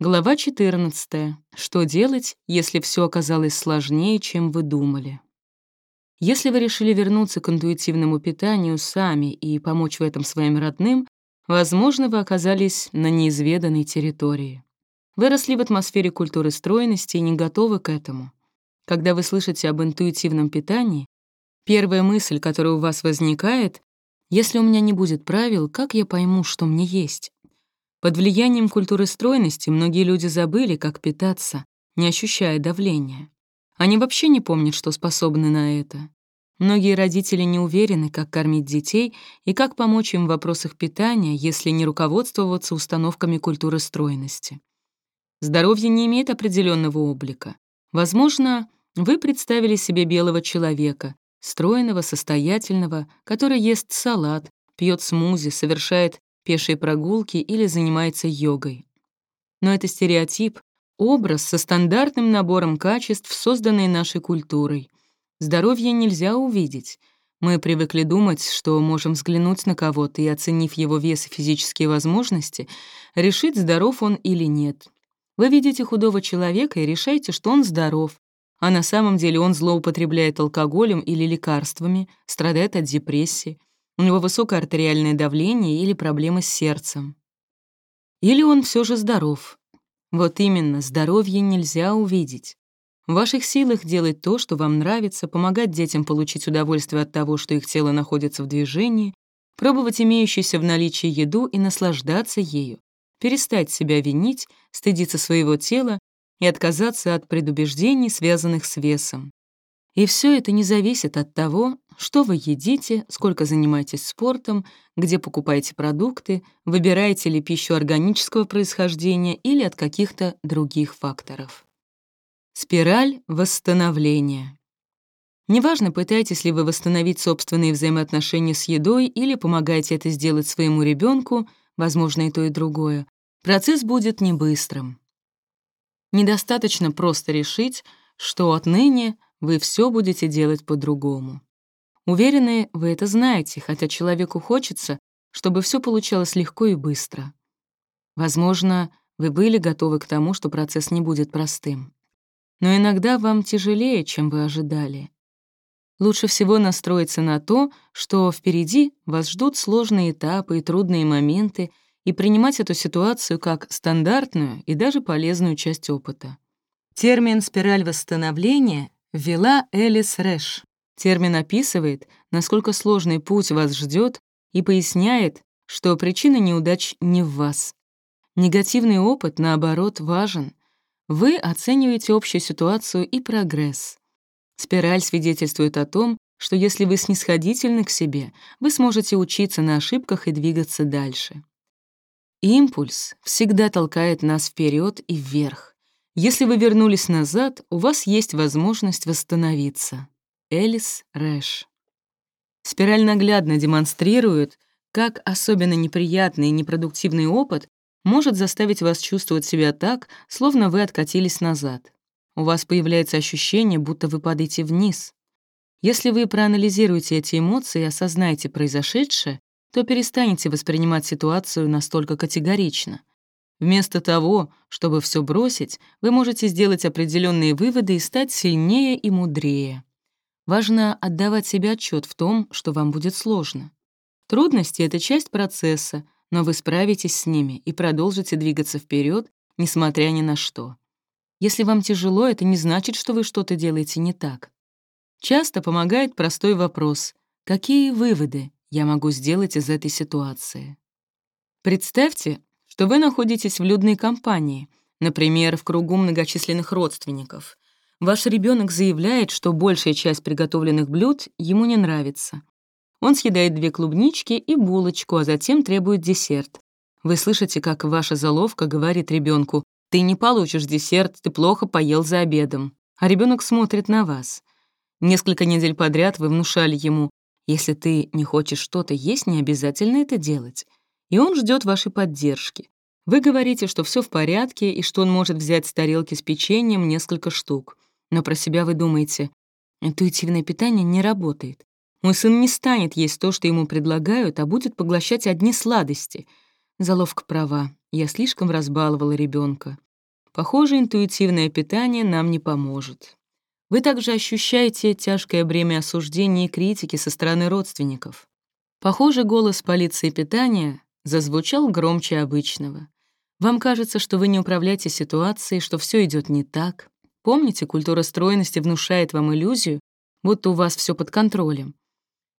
Глава 14. Что делать, если все оказалось сложнее, чем вы думали? Если вы решили вернуться к интуитивному питанию сами и помочь в этом своим родным, возможно, вы оказались на неизведанной территории. Вы росли в атмосфере культуры стройности и не готовы к этому. Когда вы слышите об интуитивном питании, первая мысль, которая у вас возникает, если у меня не будет правил, как я пойму, что мне есть? Под влиянием культуры стройности многие люди забыли, как питаться, не ощущая давления. Они вообще не помнят, что способны на это. Многие родители не уверены, как кормить детей и как помочь им в вопросах питания, если не руководствоваться установками культуры стройности. Здоровье не имеет определенного облика. Возможно, вы представили себе белого человека, стройного, состоятельного, который ест салат, пьет смузи, совершает пешие прогулки или занимается йогой. Но это стереотип, образ со стандартным набором качеств, созданный нашей культурой. Здоровье нельзя увидеть. Мы привыкли думать, что можем взглянуть на кого-то и, оценив его вес и физические возможности, решить, здоров он или нет. Вы видите худого человека и решаете, что он здоров, а на самом деле он злоупотребляет алкоголем или лекарствами, страдает от депрессии, у него высокое артериальное давление или проблемы с сердцем. Или он все же здоров. Вот именно, здоровье нельзя увидеть. В ваших силах делать то, что вам нравится, помогать детям получить удовольствие от того, что их тело находится в движении, пробовать имеющуюся в наличии еду и наслаждаться ею, перестать себя винить, стыдиться своего тела и отказаться от предубеждений, связанных с весом. И все это не зависит от того, что вы едите, сколько занимаетесь спортом, где покупаете продукты, выбираете ли пищу органического происхождения или от каких-то других факторов. Спираль восстановления. Неважно, пытаетесь ли вы восстановить собственные взаимоотношения с едой или помогаете это сделать своему ребенку, возможно, и то, и другое, процесс будет не быстрым. Недостаточно просто решить, что отныне вы все будете делать по-другому. Уверены, вы это знаете, хотя человеку хочется, чтобы все получалось легко и быстро. Возможно, вы были готовы к тому, что процесс не будет простым. Но иногда вам тяжелее, чем вы ожидали. Лучше всего настроиться на то, что впереди вас ждут сложные этапы и трудные моменты, и принимать эту ситуацию как стандартную и даже полезную часть опыта. Термин «спираль восстановления» ввела Элис Рэш. Термин описывает, насколько сложный путь вас ждет, и поясняет, что причина неудач не в вас. Негативный опыт, наоборот, важен. Вы оцениваете общую ситуацию и прогресс. Спираль свидетельствует о том, что если вы снисходительны к себе, вы сможете учиться на ошибках и двигаться дальше. Импульс всегда толкает нас вперед и вверх. Если вы вернулись назад, у вас есть возможность восстановиться. Элис Рэш. Спираль наглядно демонстрирует, как особенно неприятный и непродуктивный опыт может заставить вас чувствовать себя так, словно вы откатились назад. У вас появляется ощущение, будто вы падаете вниз. Если вы проанализируете эти эмоции и осознаете произошедшее, то перестанете воспринимать ситуацию настолько категорично. Вместо того, чтобы все бросить, вы можете сделать определенные выводы и стать сильнее и мудрее. Важно отдавать себе отчет в том, что вам будет сложно. Трудности — это часть процесса, но вы справитесь с ними и продолжите двигаться вперед, несмотря ни на что. Если вам тяжело, это не значит, что вы что-то делаете не так. Часто помогает простой вопрос «Какие выводы я могу сделать из этой ситуации?» Представьте, что вы находитесь в людной компании, например, в кругу многочисленных родственников — Ваш ребенок заявляет, что большая часть приготовленных блюд ему не нравится. Он съедает две клубнички и булочку, а затем требует десерт. Вы слышите, как ваша заловка говорит ребенку: «Ты не получишь десерт, ты плохо поел за обедом». А ребенок смотрит на вас. Несколько недель подряд вы внушали ему, если ты не хочешь что-то есть, не обязательно это делать. И он ждет вашей поддержки. Вы говорите, что все в порядке и что он может взять с тарелки с печеньем несколько штук. Но про себя вы думаете, интуитивное питание не работает. Мой сын не станет есть то, что ему предлагают, а будет поглощать одни сладости. Заловка права. Я слишком разбаловала ребенка. Похоже, интуитивное питание нам не поможет. Вы также ощущаете тяжкое бремя осуждения и критики со стороны родственников. Похоже, голос полиции питания зазвучал громче обычного. Вам кажется, что вы не управляете ситуацией, что все идет не так. Помните, культура стройности внушает вам иллюзию, будто у вас все под контролем.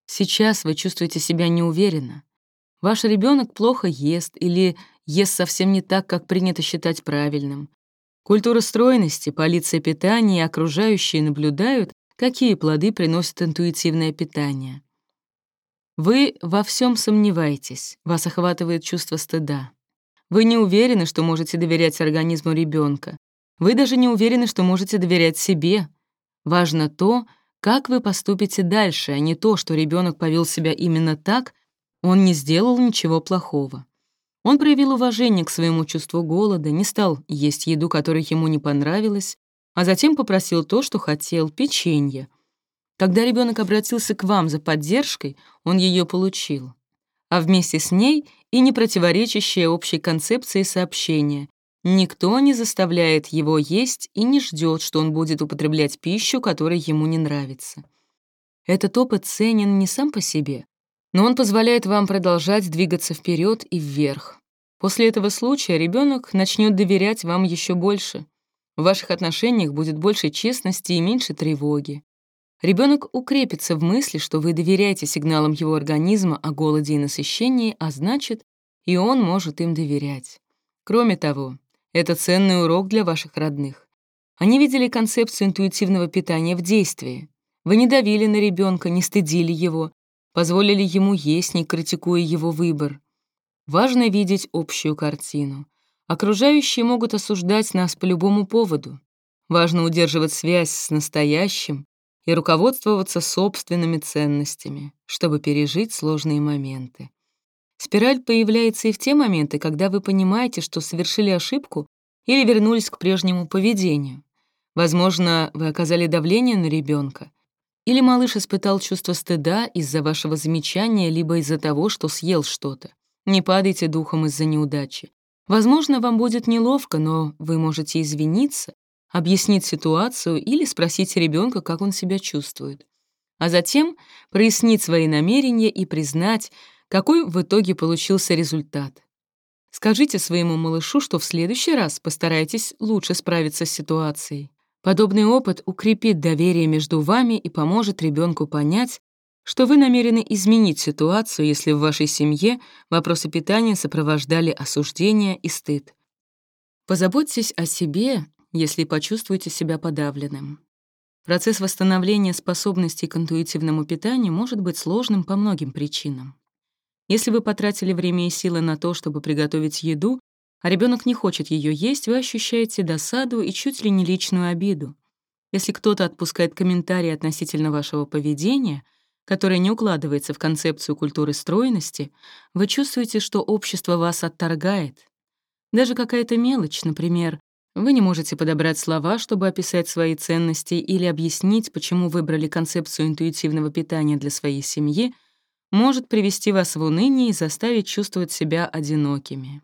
Сейчас вы чувствуете себя неуверенно. Ваш ребенок плохо ест или ест совсем не так, как принято считать правильным. Культура стройности, полиция питания и окружающие наблюдают, какие плоды приносит интуитивное питание. Вы во всем сомневаетесь, вас охватывает чувство стыда. Вы не уверены, что можете доверять организму ребенка. Вы даже не уверены, что можете доверять себе. Важно то, как вы поступите дальше, а не то, что ребенок повел себя именно так, он не сделал ничего плохого. Он проявил уважение к своему чувству голода, не стал есть еду, которая ему не понравилась, а затем попросил то, что хотел — печенье. Когда ребенок обратился к вам за поддержкой, он ее получил. А вместе с ней и не противоречащее общей концепции сообщения. Никто не заставляет его есть и не ждет, что он будет употреблять пищу, которая ему не нравится. Этот опыт ценен не сам по себе, но он позволяет вам продолжать двигаться вперед и вверх. После этого случая ребенок начнет доверять вам еще больше. В ваших отношениях будет больше честности и меньше тревоги. Ребенок укрепится в мысли, что вы доверяете сигналам его организма о голоде и насыщении, а значит, и он может им доверять. Кроме того, это ценный урок для ваших родных. Они видели концепцию интуитивного питания в действии. Вы не давили на ребенка, не стыдили его, позволили ему есть, не критикуя его выбор. Важно видеть общую картину. Окружающие могут осуждать нас по любому поводу. Важно удерживать связь с настоящим, и руководствоваться собственными ценностями, чтобы пережить сложные моменты. Спираль появляется и в те моменты, когда вы понимаете, что совершили ошибку или вернулись к прежнему поведению. Возможно, вы оказали давление на ребенка, или малыш испытал чувство стыда из-за вашего замечания, либо из-за того, что съел что-то. Не падайте духом из-за неудачи. Возможно, вам будет неловко, но вы можете извиниться объяснить ситуацию или спросить ребенка, как он себя чувствует. А затем прояснить свои намерения и признать, какой в итоге получился результат. Скажите своему малышу, что в следующий раз постарайтесь лучше справиться с ситуацией. Подобный опыт укрепит доверие между вами и поможет ребенку понять, что вы намерены изменить ситуацию, если в вашей семье вопросы питания сопровождали осуждение и стыд. Позаботьтесь о себе если почувствуете себя подавленным. Процесс восстановления способностей к интуитивному питанию может быть сложным по многим причинам. Если вы потратили время и силы на то, чтобы приготовить еду, а ребенок не хочет ее есть, вы ощущаете досаду и чуть ли не личную обиду. Если кто-то отпускает комментарии относительно вашего поведения, которое не укладывается в концепцию культуры стройности, вы чувствуете, что общество вас отторгает. Даже какая-то мелочь, например, вы не можете подобрать слова, чтобы описать свои ценности или объяснить, почему выбрали концепцию интуитивного питания для своей семьи, может привести вас в уныние и заставить чувствовать себя одинокими.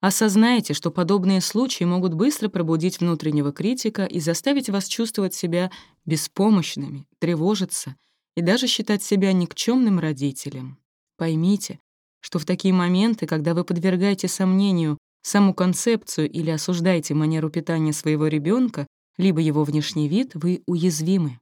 Осознайте, что подобные случаи могут быстро пробудить внутреннего критика и заставить вас чувствовать себя беспомощными, тревожиться и даже считать себя никчемным родителем. Поймите, что в такие моменты, когда вы подвергаете сомнению саму концепцию или осуждаете манеру питания своего ребенка, либо его внешний вид, вы уязвимы.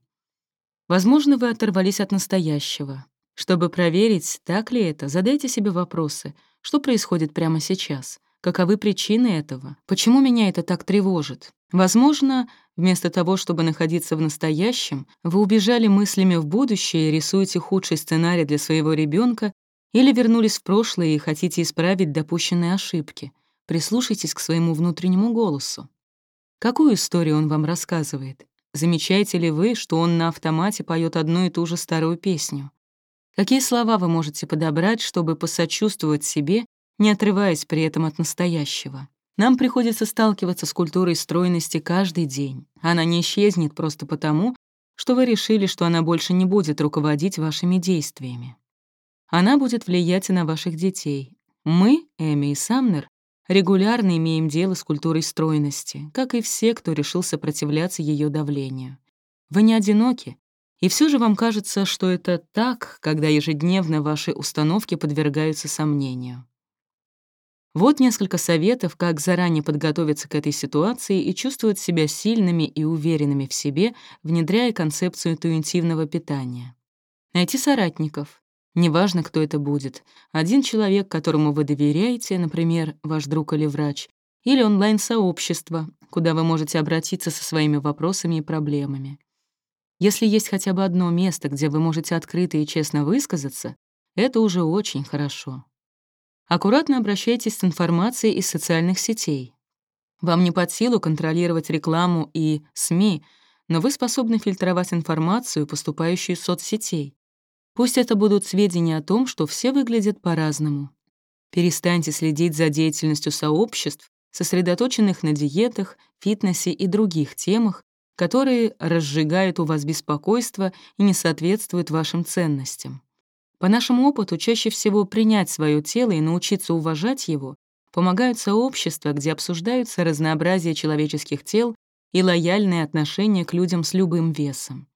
Возможно, вы оторвались от настоящего. Чтобы проверить, так ли это, задайте себе вопросы. Что происходит прямо сейчас? Каковы причины этого? Почему меня это так тревожит? Возможно, вместо того, чтобы находиться в настоящем, вы убежали мыслями в будущее и рисуете худший сценарий для своего ребенка или вернулись в прошлое и хотите исправить допущенные ошибки. Прислушайтесь к своему внутреннему голосу. Какую историю он вам рассказывает? Замечаете ли вы, что он на автомате поет одну и ту же старую песню? Какие слова вы можете подобрать, чтобы посочувствовать себе, не отрываясь при этом от настоящего? Нам приходится сталкиваться с культурой стройности каждый день. Она не исчезнет просто потому, что вы решили, что она больше не будет руководить вашими действиями. Она будет влиять и на ваших детей. Мы, Эми и Самнер, регулярно имеем дело с культурой стройности, как и все, кто решил сопротивляться ее давлению. Вы не одиноки, и все же вам кажется, что это так, когда ежедневно ваши установки подвергаются сомнению. Вот несколько советов, как заранее подготовиться к этой ситуации и чувствовать себя сильными и уверенными в себе, внедряя концепцию интуитивного питания. Найти соратников. Неважно, кто это будет. Один человек, которому вы доверяете, например, ваш друг или врач, или онлайн-сообщество, куда вы можете обратиться со своими вопросами и проблемами. Если есть хотя бы одно место, где вы можете открыто и честно высказаться, это уже очень хорошо. Аккуратно обращайтесь с информацией из социальных сетей. Вам не под силу контролировать рекламу и СМИ, но вы способны фильтровать информацию, поступающую из соцсетей. Пусть это будут сведения о том, что все выглядят по-разному. Перестаньте следить за деятельностью сообществ, сосредоточенных на диетах, фитнесе и других темах, которые разжигают у вас беспокойство и не соответствуют вашим ценностям. По нашему опыту, чаще всего принять свое тело и научиться уважать его помогают сообщества, где обсуждаются разнообразие человеческих тел и лояльное отношение к людям с любым весом.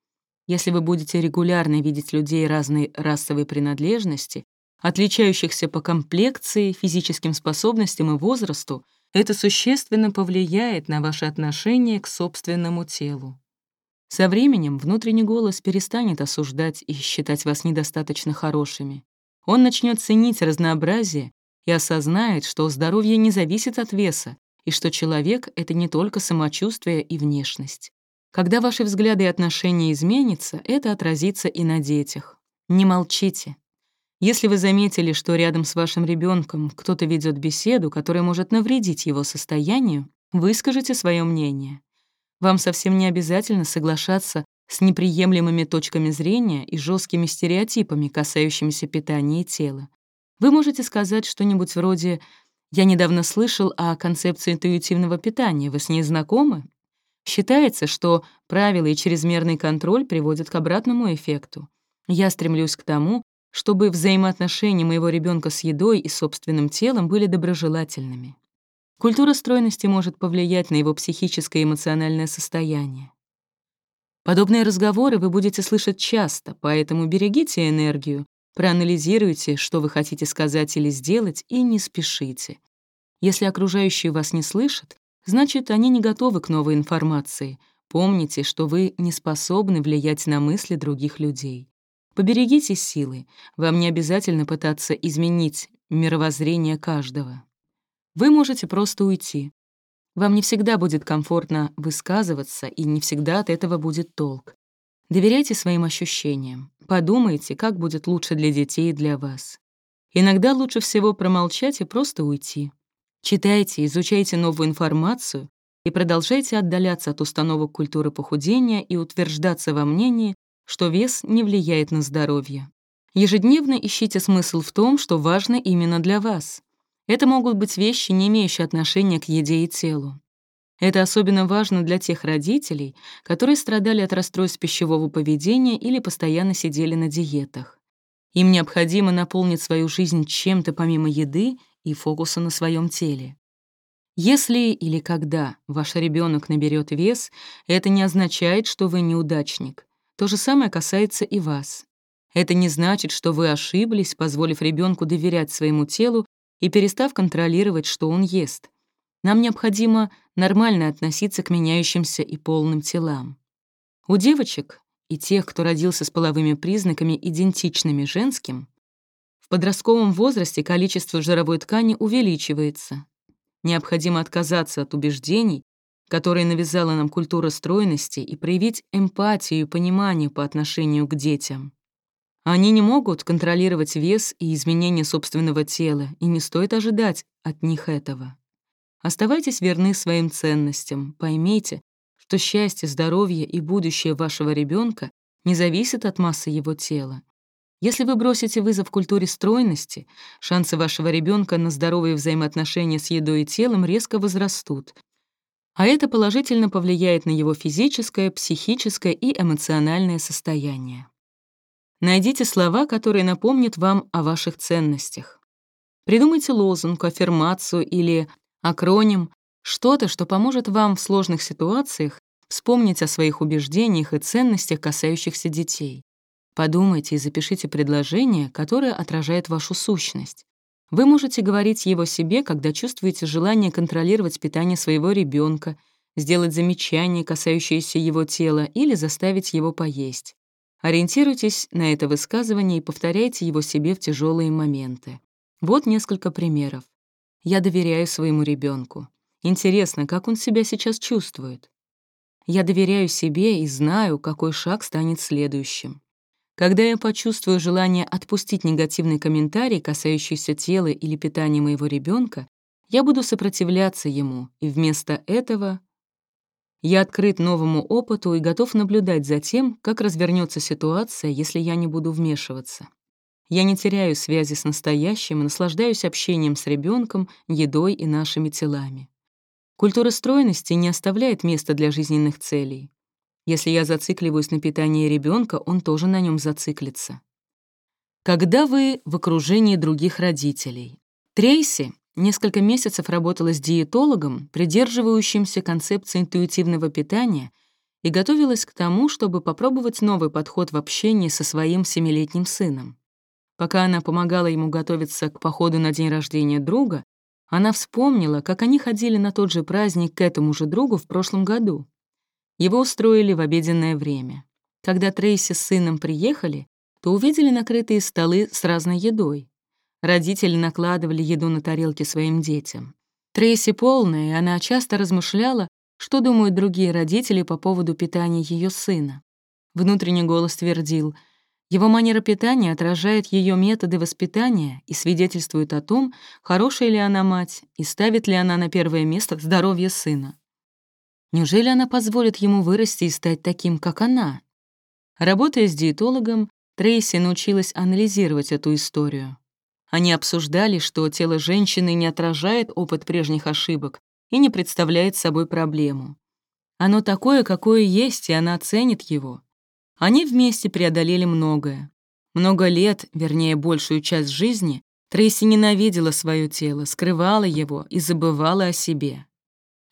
Если вы будете регулярно видеть людей разной расовой принадлежности, отличающихся по комплекции, физическим способностям и возрасту, это существенно повлияет на ваше отношение к собственному телу. Со временем внутренний голос перестанет осуждать и считать вас недостаточно хорошими. Он начнет ценить разнообразие и осознает, что здоровье не зависит от веса, и что человек — это не только самочувствие и внешность. Когда ваши взгляды и отношения изменятся, это отразится и на детях. Не молчите. Если вы заметили, что рядом с вашим ребенком кто-то ведет беседу, которая может навредить его состоянию, выскажите свое мнение. Вам совсем не обязательно соглашаться с неприемлемыми точками зрения и жесткими стереотипами, касающимися питания и тела. Вы можете сказать что-нибудь вроде «Я недавно слышал о концепции интуитивного питания, вы с ней знакомы?» Считается, что правила и чрезмерный контроль приводят к обратному эффекту. Я стремлюсь к тому, чтобы взаимоотношения моего ребенка с едой и собственным телом были доброжелательными. Культура стройности может повлиять на его психическое и эмоциональное состояние. Подобные разговоры вы будете слышать часто, поэтому берегите энергию, проанализируйте, что вы хотите сказать или сделать, и не спешите. Если окружающие вас не слышат, значит, они не готовы к новой информации. Помните, что вы не способны влиять на мысли других людей. Поберегите силы, вам не обязательно пытаться изменить мировоззрение каждого. Вы можете просто уйти. Вам не всегда будет комфортно высказываться, и не всегда от этого будет толк. Доверяйте своим ощущениям. Подумайте, как будет лучше для детей и для вас. Иногда лучше всего промолчать и просто уйти. Читайте, изучайте новую информацию и продолжайте отдаляться от установок культуры похудения и утверждаться во мнении, что вес не влияет на здоровье. Ежедневно ищите смысл в том, что важно именно для вас. Это могут быть вещи, не имеющие отношения к еде и телу. Это особенно важно для тех родителей, которые страдали от расстройств пищевого поведения или постоянно сидели на диетах. Им необходимо наполнить свою жизнь чем-то помимо еды и фокуса на своем теле. Если или когда ваш ребенок наберет вес, это не означает, что вы неудачник. То же самое касается и вас. Это не значит, что вы ошиблись, позволив ребенку доверять своему телу и перестав контролировать, что он ест. Нам необходимо нормально относиться к меняющимся и полным телам. У девочек и тех, кто родился с половыми признаками, идентичными женским, в подростковом возрасте количество жировой ткани увеличивается. Необходимо отказаться от убеждений, которые навязала нам культура стройности, и проявить эмпатию и понимание по отношению к детям. Они не могут контролировать вес и изменения собственного тела, и не стоит ожидать от них этого. Оставайтесь верны своим ценностям, поймите, что счастье, здоровье и будущее вашего ребенка не зависит от массы его тела. Если вы бросите вызов культуре стройности, шансы вашего ребенка на здоровые взаимоотношения с едой и телом резко возрастут, а это положительно повлияет на его физическое, психическое и эмоциональное состояние. Найдите слова, которые напомнят вам о ваших ценностях. Придумайте лозунг, аффирмацию или Акроним — что-то, что поможет вам в сложных ситуациях вспомнить о своих убеждениях и ценностях, касающихся детей. Подумайте и запишите предложение, которое отражает вашу сущность. Вы можете говорить его себе, когда чувствуете желание контролировать питание своего ребенка, сделать замечание, касающееся его тела, или заставить его поесть. Ориентируйтесь на это высказывание и повторяйте его себе в тяжелые моменты. Вот несколько примеров. Я доверяю своему ребенку. Интересно, как он себя сейчас чувствует? Я доверяю себе и знаю, какой шаг станет следующим. Когда я почувствую желание отпустить негативный комментарий, касающийся тела или питания моего ребенка, я буду сопротивляться ему, и вместо этого я открыт новому опыту и готов наблюдать за тем, как развернется ситуация, если я не буду вмешиваться. Я не теряю связи с настоящим и наслаждаюсь общением с ребенком, едой и нашими телами. Культура стройности не оставляет места для жизненных целей. Если я зацикливаюсь на питании ребенка, он тоже на нем зациклится. Когда вы в окружении других родителей? Трейси несколько месяцев работала с диетологом, придерживающимся концепции интуитивного питания, и готовилась к тому, чтобы попробовать новый подход в общении со своим семилетним сыном. Пока она помогала ему готовиться к походу на день рождения друга, она вспомнила, как они ходили на тот же праздник к этому же другу в прошлом году. Его устроили в обеденное время. Когда Трейси с сыном приехали, то увидели накрытые столы с разной едой. Родители накладывали еду на тарелки своим детям. Трейси полная, и она часто размышляла, что думают другие родители по поводу питания ее сына. Внутренний голос твердил, его манера питания отражает ее методы воспитания и свидетельствует о том, хорошая ли она мать и ставит ли она на первое место здоровье сына. Неужели она позволит ему вырасти и стать таким, как она? Работая с диетологом, Трейси научилась анализировать эту историю. Они обсуждали, что тело женщины не отражает опыт прежних ошибок и не представляет собой проблему. Оно такое, какое есть, и она ценит его. Они вместе преодолели многое. Много лет, вернее, большую часть жизни, Трейси ненавидела свое тело, скрывала его и забывала о себе.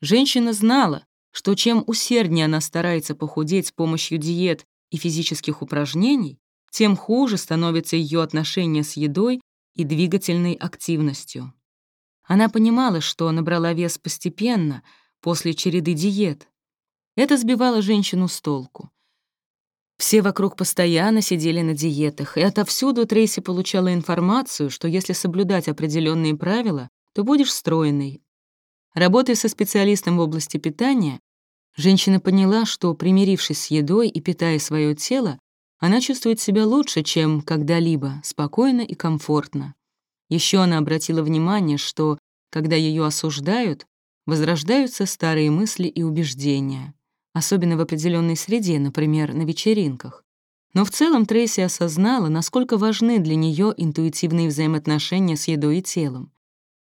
Женщина знала, что чем усерднее она старается похудеть с помощью диет и физических упражнений, тем хуже становится ее отношение с едой и двигательной активностью. Она понимала, что набрала вес постепенно, после череды диет. Это сбивало женщину с толку. Все вокруг постоянно сидели на диетах, и отовсюду Трейси получала информацию, что если соблюдать определенные правила, то будешь стройной, Работая со специалистом в области питания, женщина поняла, что, примирившись с едой и питая свое тело, она чувствует себя лучше, чем когда-либо, спокойно и комфортно. Еще она обратила внимание, что, когда ее осуждают, возрождаются старые мысли и убеждения, особенно в определенной среде, например, на вечеринках. Но в целом Трейси осознала, насколько важны для нее интуитивные взаимоотношения с едой и телом.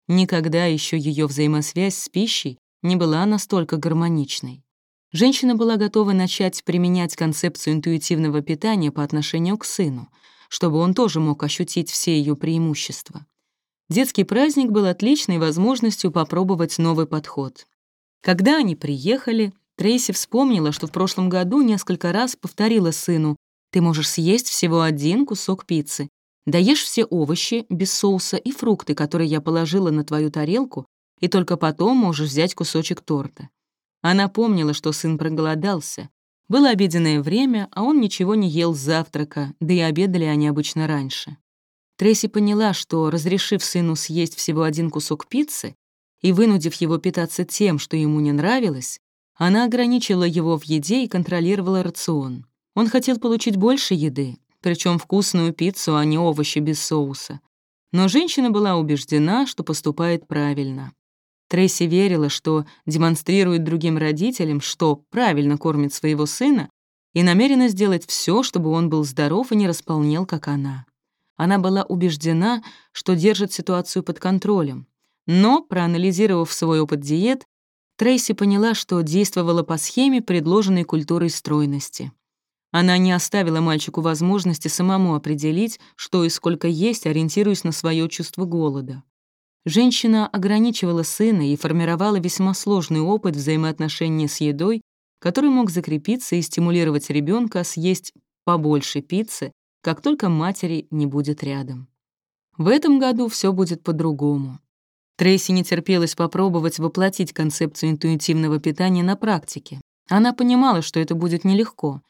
Никогда еще ее взаимосвязь с пищей не была настолько гармоничной. Женщина была готова начать применять концепцию интуитивного питания по отношению к сыну, чтобы он тоже мог ощутить все ее преимущества. Детский праздник был отличной возможностью попробовать новый подход. Когда они приехали, Трейси вспомнила, что в прошлом году несколько раз повторила сыну «Ты можешь съесть всего один кусок пиццы, Доешь все овощи без соуса и фрукты, которые я положила на твою тарелку, и только потом можешь взять кусочек торта». Она помнила, что сын проголодался. Было обеденное время, а он ничего не ел с завтрака, да и обедали они обычно раньше. Трейси поняла, что, разрешив сыну съесть всего один кусок пиццы и вынудив его питаться тем, что ему не нравилось, она ограничила его в еде и контролировала рацион. Он хотел получить больше еды, причем вкусную пиццу, а не овощи без соуса. Но женщина была убеждена, что поступает правильно. Трейси верила, что демонстрирует другим родителям, что правильно кормит своего сына, и намерена сделать все, чтобы он был здоров и не располнел, как она. Она была убеждена, что держит ситуацию под контролем. Но, проанализировав свой опыт диет, Трейси поняла, что действовала по схеме, предложенной культурой стройности. Она не оставила мальчику возможности самому определить, что и сколько есть, ориентируясь на свое чувство голода. Женщина ограничивала сына и формировала весьма сложный опыт взаимоотношений с едой, который мог закрепиться и стимулировать ребенка съесть побольше пиццы, как только матери не будет рядом. В этом году все будет по-другому. Трейси не терпелось попробовать воплотить концепцию интуитивного питания на практике. Она понимала, что это будет нелегко.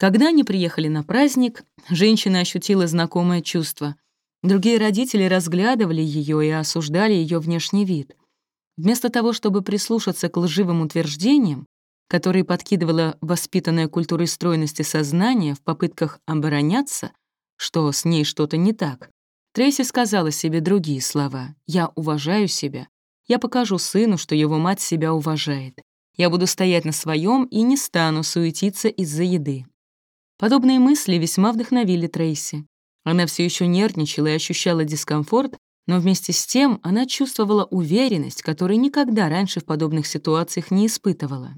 Когда они приехали на праздник, женщина ощутила знакомое чувство. Другие родители разглядывали ее и осуждали ее внешний вид. Вместо того, чтобы прислушаться к лживым утверждениям, которые подкидывала воспитанная культурой стройности сознание в попытках обороняться, что с ней что-то не так, Трейси сказала себе другие слова. «Я уважаю себя. Я покажу сыну, что его мать себя уважает. Я буду стоять на своем и не стану суетиться из-за еды». Подобные мысли весьма вдохновили Трейси. Она все еще нервничала и ощущала дискомфорт, но вместе с тем она чувствовала уверенность, которой никогда раньше в подобных ситуациях не испытывала.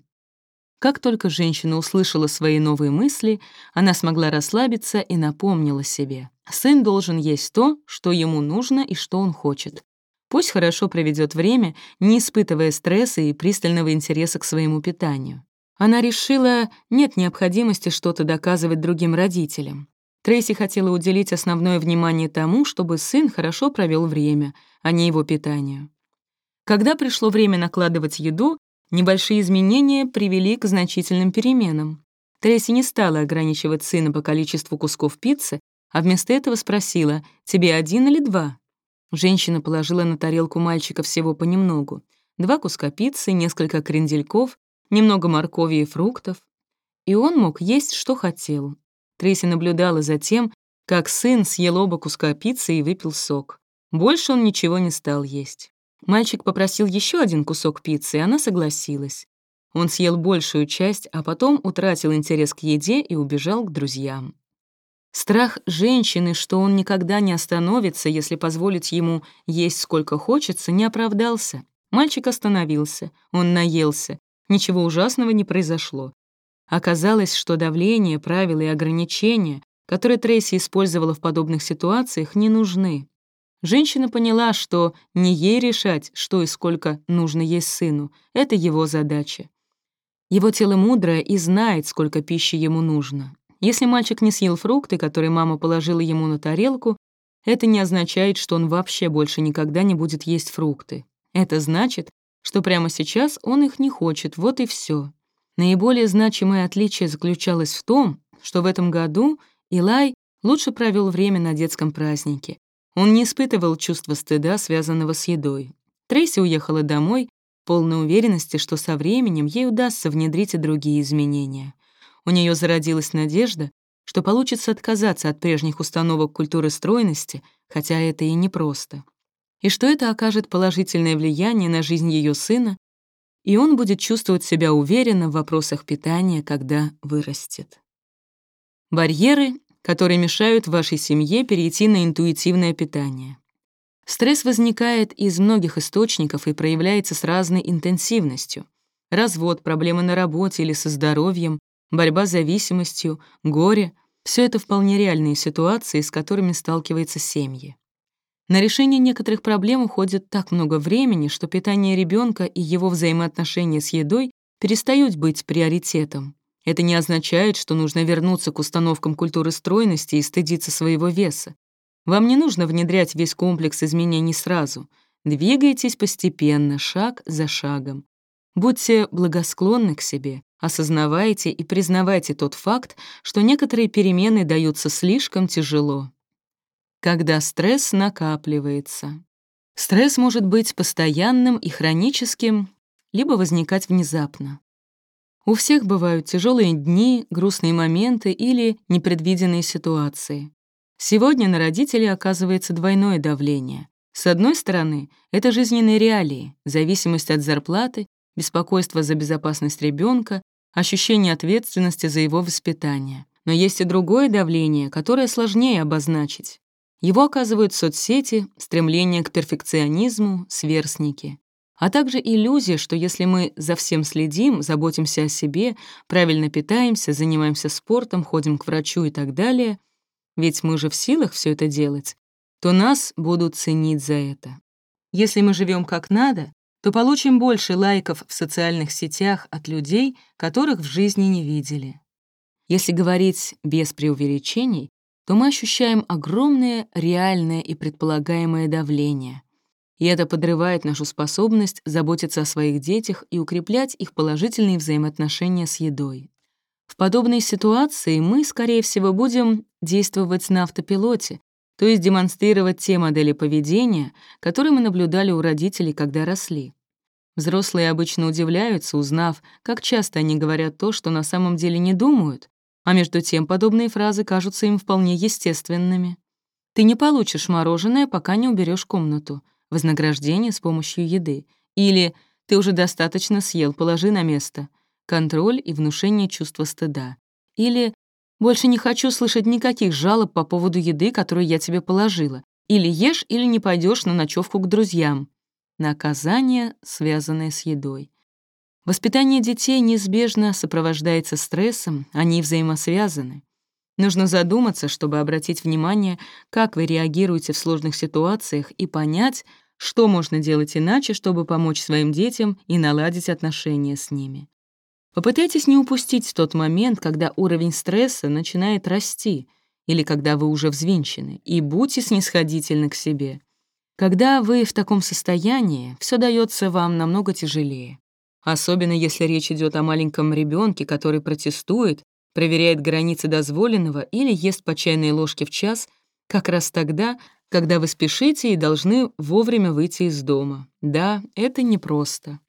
Как только женщина услышала свои новые мысли, она смогла расслабиться и напомнила себе. Сын должен есть то, что ему нужно и что он хочет. Пусть хорошо проведет время, не испытывая стресса и пристального интереса к своему питанию. Она решила, нет необходимости что-то доказывать другим родителям. Трейси хотела уделить основное внимание тому, чтобы сын хорошо провел время, а не его питанию. Когда пришло время накладывать еду, Небольшие изменения привели к значительным переменам. Трейси не стала ограничивать сына по количеству кусков пиццы, а вместо этого спросила, «Тебе один или два?» Женщина положила на тарелку мальчика всего понемногу. Два куска пиццы, несколько крендельков, немного моркови и фруктов. И он мог есть, что хотел. Трейси наблюдала за тем, как сын съел оба куска пиццы и выпил сок. Больше он ничего не стал есть. Мальчик попросил еще один кусок пиццы, и она согласилась. Он съел большую часть, а потом утратил интерес к еде и убежал к друзьям. Страх женщины, что он никогда не остановится, если позволить ему есть сколько хочется, не оправдался. Мальчик остановился, он наелся. Ничего ужасного не произошло. Оказалось, что давление, правила и ограничения, которые Трейси использовала в подобных ситуациях, не нужны. Женщина поняла, что не ей решать, что и сколько нужно есть сыну. Это его задача. Его тело мудрое и знает, сколько пищи ему нужно. Если мальчик не съел фрукты, которые мама положила ему на тарелку, это не означает, что он вообще больше никогда не будет есть фрукты. Это значит, что прямо сейчас он их не хочет, вот и все. Наиболее значимое отличие заключалось в том, что в этом году Илай лучше провел время на детском празднике. Он не испытывал чувства стыда, связанного с едой. Трейси уехала домой, полной уверенности, что со временем ей удастся внедрить и другие изменения. У нее зародилась надежда, что получится отказаться от прежних установок культуры стройности, хотя это и непросто. И что это окажет положительное влияние на жизнь ее сына, и он будет чувствовать себя уверенно в вопросах питания, когда вырастет. Барьеры которые мешают вашей семье перейти на интуитивное питание. Стресс возникает из многих источников и проявляется с разной интенсивностью. Развод, проблемы на работе или со здоровьем, борьба с зависимостью, горе — все это вполне реальные ситуации, с которыми сталкиваются семьи. На решение некоторых проблем уходит так много времени, что питание ребенка и его взаимоотношения с едой перестают быть приоритетом. Это не означает, что нужно вернуться к установкам культуры стройности и стыдиться своего веса. Вам не нужно внедрять весь комплекс изменений сразу. Двигайтесь постепенно, шаг за шагом. Будьте благосклонны к себе, осознавайте и признавайте тот факт, что некоторые перемены даются слишком тяжело. Когда стресс накапливается. Стресс может быть постоянным и хроническим, либо возникать внезапно. У всех бывают тяжелые дни, грустные моменты или непредвиденные ситуации. Сегодня на родителей оказывается двойное давление. С одной стороны, это жизненные реалии, зависимость от зарплаты, беспокойство за безопасность ребенка, ощущение ответственности за его воспитание. Но есть и другое давление, которое сложнее обозначить. Его оказывают соцсети, стремление к перфекционизму, сверстники а также иллюзия, что если мы за всем следим, заботимся о себе, правильно питаемся, занимаемся спортом, ходим к врачу и так далее, ведь мы же в силах все это делать, то нас будут ценить за это. Если мы живем как надо, то получим больше лайков в социальных сетях от людей, которых в жизни не видели. Если говорить без преувеличений, то мы ощущаем огромное реальное и предполагаемое давление. И это подрывает нашу способность заботиться о своих детях и укреплять их положительные взаимоотношения с едой. В подобной ситуации мы, скорее всего, будем действовать на автопилоте, то есть демонстрировать те модели поведения, которые мы наблюдали у родителей, когда росли. Взрослые обычно удивляются, узнав, как часто они говорят то, что на самом деле не думают, а между тем подобные фразы кажутся им вполне естественными. «Ты не получишь мороженое, пока не уберешь комнату. Вознаграждение с помощью еды». Или «Ты уже достаточно съел, положи на место». Контроль и внушение чувства стыда. Или «Больше не хочу слышать никаких жалоб по поводу еды, которую я тебе положила. Или ешь, или не пойдешь на ночевку к друзьям». Наказание, связанное с едой. Воспитание детей неизбежно сопровождается стрессом, они взаимосвязаны. Нужно задуматься, чтобы обратить внимание, как вы реагируете в сложных ситуациях и понять, что можно делать иначе, чтобы помочь своим детям и наладить отношения с ними. Попытайтесь не упустить тот момент, когда уровень стресса начинает расти или когда вы уже взвинчены, и будьте снисходительны к себе. Когда вы в таком состоянии, все дается вам намного тяжелее. Особенно если речь идет о маленьком ребенке, который протестует, проверяет границы дозволенного или ест по чайной ложке в час, как раз тогда, когда вы спешите и должны вовремя выйти из дома. Да, это непросто.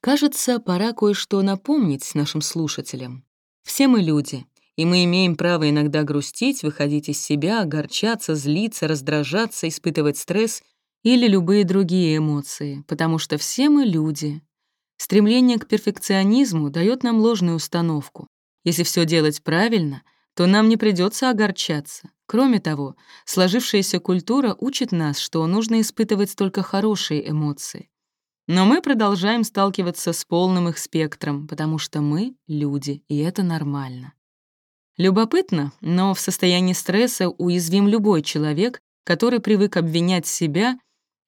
Кажется, пора кое-что напомнить нашим слушателям. Все мы люди, и мы имеем право иногда грустить, выходить из себя, огорчаться, злиться, раздражаться, испытывать стресс или любые другие эмоции, потому что все мы люди, Стремление к перфекционизму дает нам ложную установку. Если все делать правильно, то нам не придется огорчаться. Кроме того, сложившаяся культура учит нас, что нужно испытывать только хорошие эмоции. Но мы продолжаем сталкиваться с полным их спектром, потому что мы — люди, и это нормально. Любопытно, но в состоянии стресса уязвим любой человек, который привык обвинять себя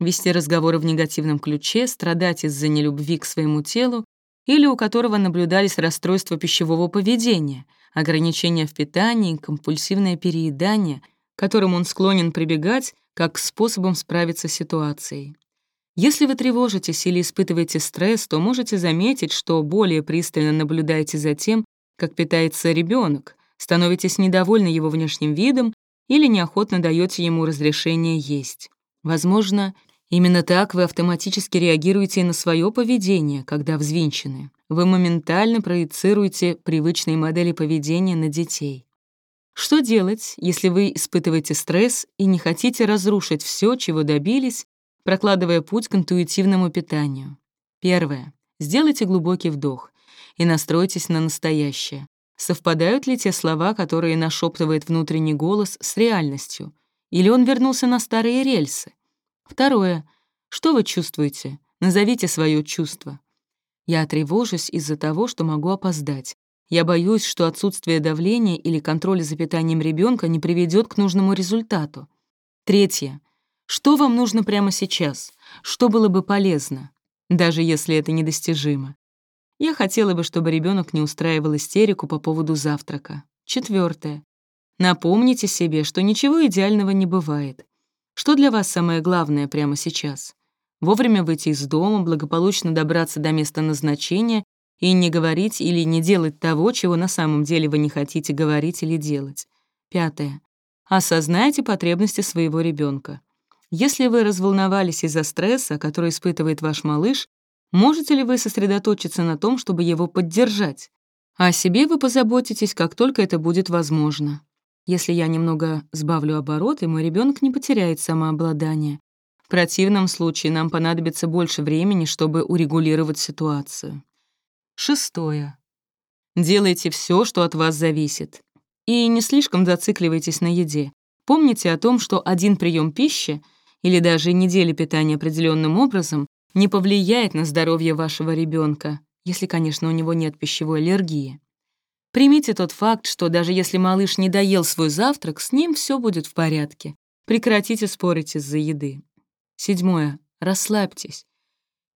вести разговоры в негативном ключе, страдать из-за нелюбви к своему телу или у которого наблюдались расстройства пищевого поведения, ограничения в питании, компульсивное переедание, к которым он склонен прибегать как к способам справиться с ситуацией. Если вы тревожитесь или испытываете стресс, то можете заметить, что более пристально наблюдаете за тем, как питается ребенок, становитесь недовольны его внешним видом или неохотно даете ему разрешение есть. Возможно, Именно так вы автоматически реагируете на свое поведение, когда взвинчены. Вы моментально проецируете привычные модели поведения на детей. Что делать, если вы испытываете стресс и не хотите разрушить все, чего добились, прокладывая путь к интуитивному питанию? Первое. Сделайте глубокий вдох и настройтесь на настоящее. Совпадают ли те слова, которые нашептывает внутренний голос, с реальностью? Или он вернулся на старые рельсы? Второе. Что вы чувствуете? Назовите свое чувство. Я тревожусь из-за того, что могу опоздать. Я боюсь, что отсутствие давления или контроля за питанием ребенка не приведет к нужному результату. Третье. Что вам нужно прямо сейчас? Что было бы полезно? Даже если это недостижимо. Я хотела бы, чтобы ребенок не устраивал истерику по поводу завтрака. Четвертое. Напомните себе, что ничего идеального не бывает. Что для вас самое главное прямо сейчас? Вовремя выйти из дома, благополучно добраться до места назначения и не говорить или не делать того, чего на самом деле вы не хотите говорить или делать. Пятое. Осознайте потребности своего ребенка. Если вы разволновались из-за стресса, который испытывает ваш малыш, можете ли вы сосредоточиться на том, чтобы его поддержать? О себе вы позаботитесь, как только это будет возможно. Если я немного сбавлю обороты, мой ребенок не потеряет самообладание. В противном случае нам понадобится больше времени, чтобы урегулировать ситуацию. Шестое. Делайте все, что от вас зависит. И не слишком зацикливайтесь на еде. Помните о том, что один прием пищи или даже неделя питания определенным образом не повлияет на здоровье вашего ребенка, если, конечно, у него нет пищевой аллергии. Примите тот факт, что даже если малыш не доел свой завтрак, с ним все будет в порядке. Прекратите спорить из-за еды. Седьмое. Расслабьтесь.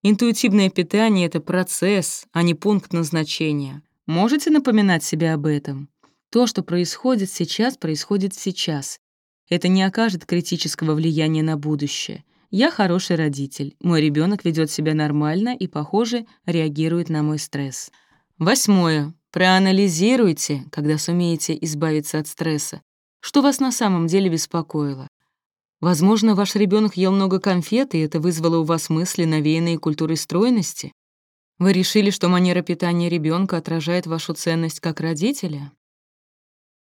Интуитивное питание — это процесс, а не пункт назначения. Можете напоминать себе об этом? То, что происходит сейчас, происходит сейчас. Это не окажет критического влияния на будущее. Я хороший родитель, мой ребенок ведет себя нормально и, похоже, реагирует на мой стресс. Восьмое. Проанализируйте, когда сумеете избавиться от стресса. Что вас на самом деле беспокоило? Возможно, ваш ребенок ел много конфет, и это вызвало у вас мысли, навеянные культурой стройности? Вы решили, что манера питания ребенка отражает вашу ценность как родителя?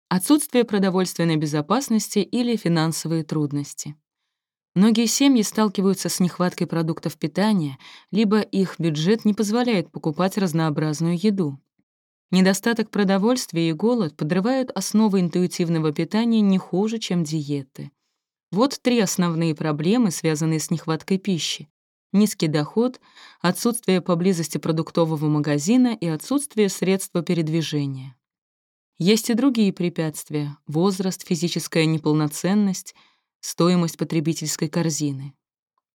Отсутствие продовольственной безопасности или финансовые трудности. Многие семьи сталкиваются с нехваткой продуктов питания, либо их бюджет не позволяет покупать разнообразную еду. Недостаток продовольствия и голод подрывают основы интуитивного питания не хуже, чем диеты. Вот три основные проблемы, связанные с нехваткой пищи. Низкий доход, отсутствие поблизости продуктового магазина и отсутствие средства передвижения. Есть и другие препятствия — возраст, физическая неполноценность, стоимость потребительской корзины.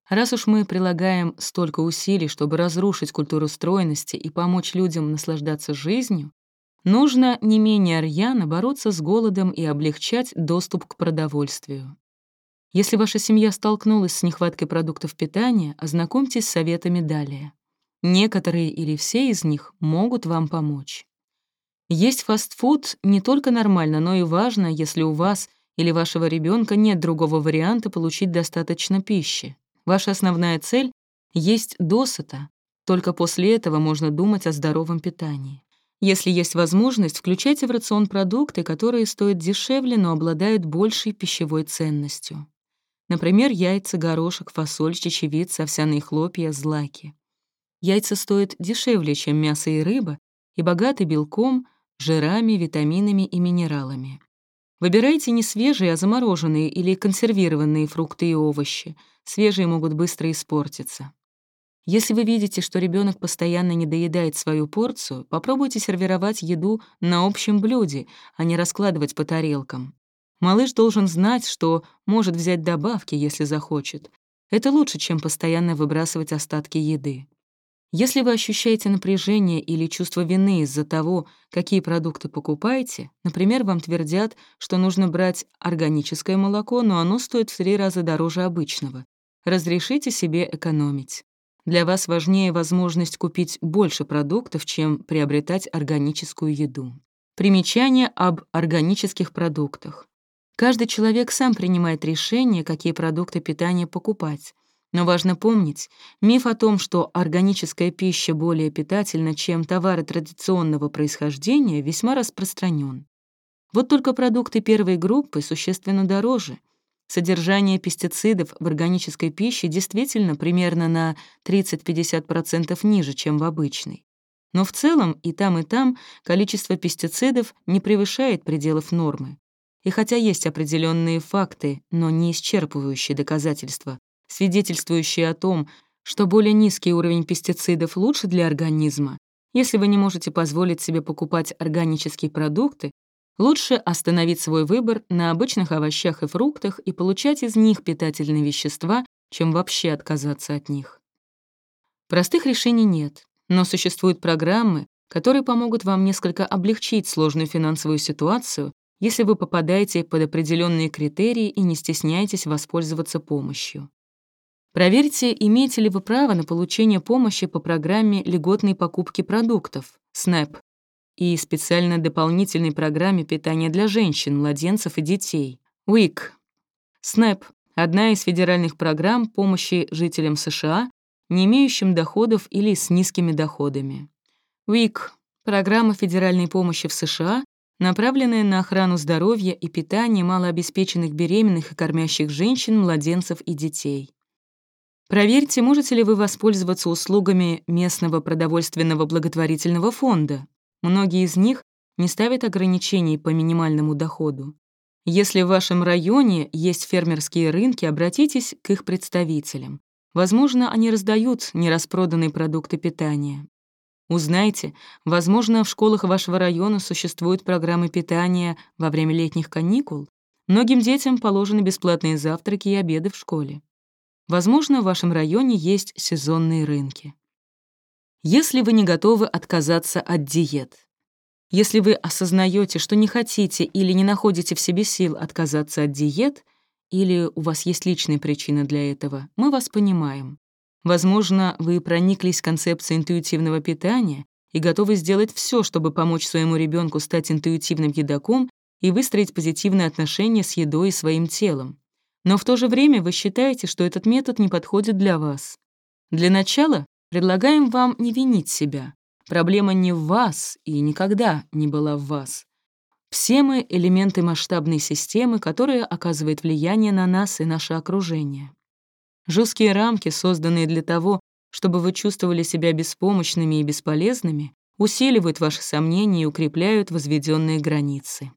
Раз уж мы прилагаем столько усилий, чтобы разрушить культуру стройности и помочь людям наслаждаться жизнью, нужно не менее рьяно бороться с голодом и облегчать доступ к продовольствию. Если ваша семья столкнулась с нехваткой продуктов питания, ознакомьтесь с советами далее. Некоторые или все из них могут вам помочь. Есть фастфуд не только нормально, но и важно, если у вас или вашего ребенка нет другого варианта получить достаточно пищи. Ваша основная цель — есть досыта. Только после этого можно думать о здоровом питании. Если есть возможность, включайте в рацион продукты, которые стоят дешевле, но обладают большей пищевой ценностью. Например, яйца, горошек, фасоль, чечевица, овсяные хлопья, злаки. Яйца стоят дешевле, чем мясо и рыба, и богаты белком, жирами, витаминами и минералами. Выбирайте не свежие, а замороженные или консервированные фрукты и овощи. Свежие могут быстро испортиться. Если вы видите, что ребенок постоянно не доедает свою порцию, попробуйте сервировать еду на общем блюде, а не раскладывать по тарелкам. Малыш должен знать, что может взять добавки, если захочет. Это лучше, чем постоянно выбрасывать остатки еды. Если вы ощущаете напряжение или чувство вины из-за того, какие продукты покупаете, например, вам твердят, что нужно брать органическое молоко, но оно стоит в три раза дороже обычного, разрешите себе экономить. Для вас важнее возможность купить больше продуктов, чем приобретать органическую еду. Примечание об органических продуктах. Каждый человек сам принимает решение, какие продукты питания покупать. Но важно помнить, миф о том, что органическая пища более питательна, чем товары традиционного происхождения, весьма распространен. Вот только продукты первой группы существенно дороже. Содержание пестицидов в органической пище действительно примерно на 30-50% ниже, чем в обычной. Но в целом и там, и там количество пестицидов не превышает пределов нормы. И хотя есть определенные факты, но не исчерпывающие доказательства, свидетельствующие о том, что более низкий уровень пестицидов лучше для организма, если вы не можете позволить себе покупать органические продукты, лучше остановить свой выбор на обычных овощах и фруктах и получать из них питательные вещества, чем вообще отказаться от них. Простых решений нет, но существуют программы, которые помогут вам несколько облегчить сложную финансовую ситуацию, если вы попадаете под определенные критерии и не стесняетесь воспользоваться помощью. Проверьте, имеете ли вы право на получение помощи по программе льготной покупки продуктов SNAP и специально дополнительной программе питания для женщин, младенцев и детей WIC. SNAP — одна из федеральных программ помощи жителям США, не имеющим доходов или с низкими доходами. WIC — программа федеральной помощи в США, направленная на охрану здоровья и питания малообеспеченных беременных и кормящих женщин, младенцев и детей. Проверьте, можете ли вы воспользоваться услугами местного продовольственного благотворительного фонда. Многие из них не ставят ограничений по минимальному доходу. Если в вашем районе есть фермерские рынки, обратитесь к их представителям. Возможно, они раздают нераспроданные продукты питания. Узнайте, возможно, в школах вашего района существуют программы питания во время летних каникул. Многим детям положены бесплатные завтраки и обеды в школе. Возможно, в вашем районе есть сезонные рынки. Если вы не готовы отказаться от диет, если вы осознаете, что не хотите или не находите в себе сил отказаться от диет, или у вас есть личные причины для этого, мы вас понимаем. Возможно, вы прониклись концепцией интуитивного питания и готовы сделать все, чтобы помочь своему ребенку стать интуитивным едоком и выстроить позитивные отношения с едой и своим телом. Но в то же время вы считаете, что этот метод не подходит для вас. Для начала предлагаем вам не винить себя. Проблема не в вас и никогда не была в вас. Все мы — элементы масштабной системы, которая оказывает влияние на нас и наше окружение. Жесткие рамки, созданные для того, чтобы вы чувствовали себя беспомощными и бесполезными, усиливают ваши сомнения и укрепляют возведенные границы.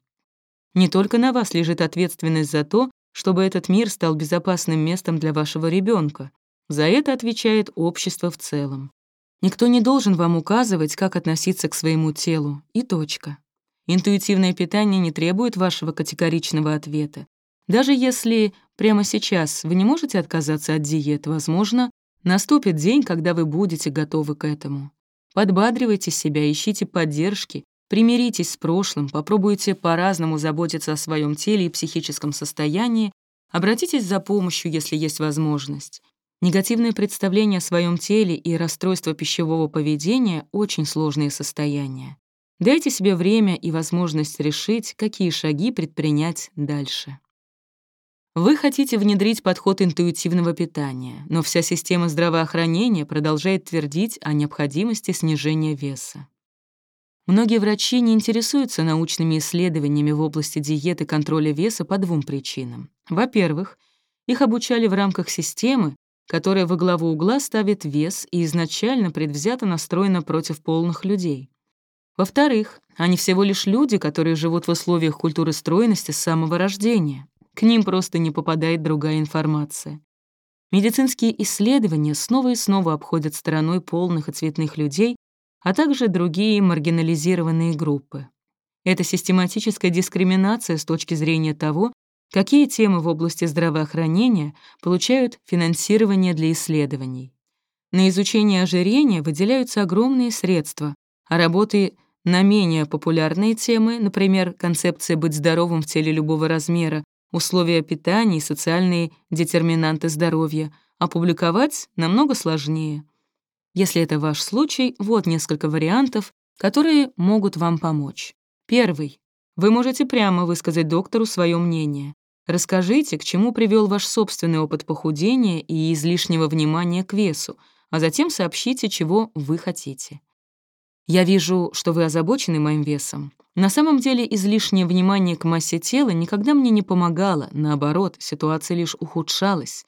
Не только на вас лежит ответственность за то, чтобы этот мир стал безопасным местом для вашего ребенка. За это отвечает общество в целом. Никто не должен вам указывать, как относиться к своему телу, и точка. Интуитивное питание не требует вашего категоричного ответа. Даже если прямо сейчас вы не можете отказаться от диет, возможно, наступит день, когда вы будете готовы к этому. Подбадривайте себя, ищите поддержки, Примиритесь с прошлым, попробуйте по-разному заботиться о своем теле и психическом состоянии, обратитесь за помощью, если есть возможность. Негативное представление о своем теле и расстройство пищевого поведения — очень сложные состояния. Дайте себе время и возможность решить, какие шаги предпринять дальше. Вы хотите внедрить подход интуитивного питания, но вся система здравоохранения продолжает твердить о необходимости снижения веса. Многие врачи не интересуются научными исследованиями в области диеты контроля веса по двум причинам. Во-первых, их обучали в рамках системы, которая во главу угла ставит вес и изначально предвзято настроена против полных людей. Во-вторых, они всего лишь люди, которые живут в условиях культуры стройности с самого рождения. К ним просто не попадает другая информация. Медицинские исследования снова и снова обходят стороной полных и цветных людей, а также другие маргинализированные группы. Это систематическая дискриминация с точки зрения того, какие темы в области здравоохранения получают финансирование для исследований. На изучение ожирения выделяются огромные средства, а работы на менее популярные темы, например, концепция «быть здоровым в теле любого размера», условия питания и социальные детерминанты здоровья, опубликовать намного сложнее — если это ваш случай, вот несколько вариантов, которые могут вам помочь. Первый. Вы можете прямо высказать доктору свое мнение. Расскажите, к чему привел ваш собственный опыт похудения и излишнего внимания к весу, а затем сообщите, чего вы хотите. Я вижу, что вы озабочены моим весом. На самом деле излишнее внимание к массе тела никогда мне не помогало, наоборот, ситуация лишь ухудшалась.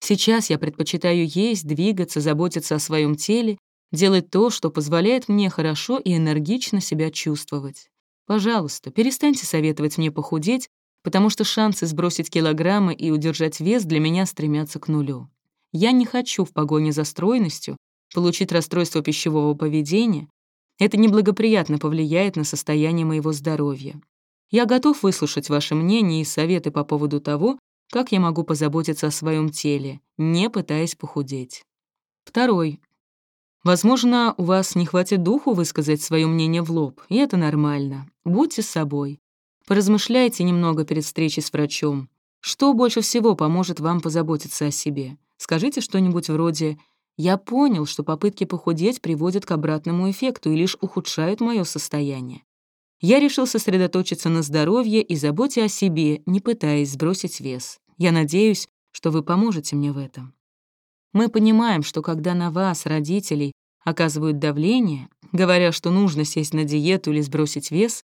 Сейчас я предпочитаю есть, двигаться, заботиться о своем теле, делать то, что позволяет мне хорошо и энергично себя чувствовать. Пожалуйста, перестаньте советовать мне похудеть, потому что шансы сбросить килограммы и удержать вес для меня стремятся к нулю. Я не хочу в погоне за стройностью получить расстройство пищевого поведения. Это неблагоприятно повлияет на состояние моего здоровья. Я готов выслушать ваше мнение и советы по поводу того, как я могу позаботиться о своем теле, не пытаясь похудеть? Второй. Возможно, у вас не хватит духу высказать свое мнение в лоб, и это нормально. Будьте собой. Поразмышляйте немного перед встречей с врачом. Что больше всего поможет вам позаботиться о себе? Скажите что-нибудь вроде «Я понял, что попытки похудеть приводят к обратному эффекту и лишь ухудшают мое состояние. Я решил сосредоточиться на здоровье и заботе о себе, не пытаясь сбросить вес. Я надеюсь, что вы поможете мне в этом. Мы понимаем, что когда на вас, родителей, оказывают давление, говоря, что нужно сесть на диету или сбросить вес,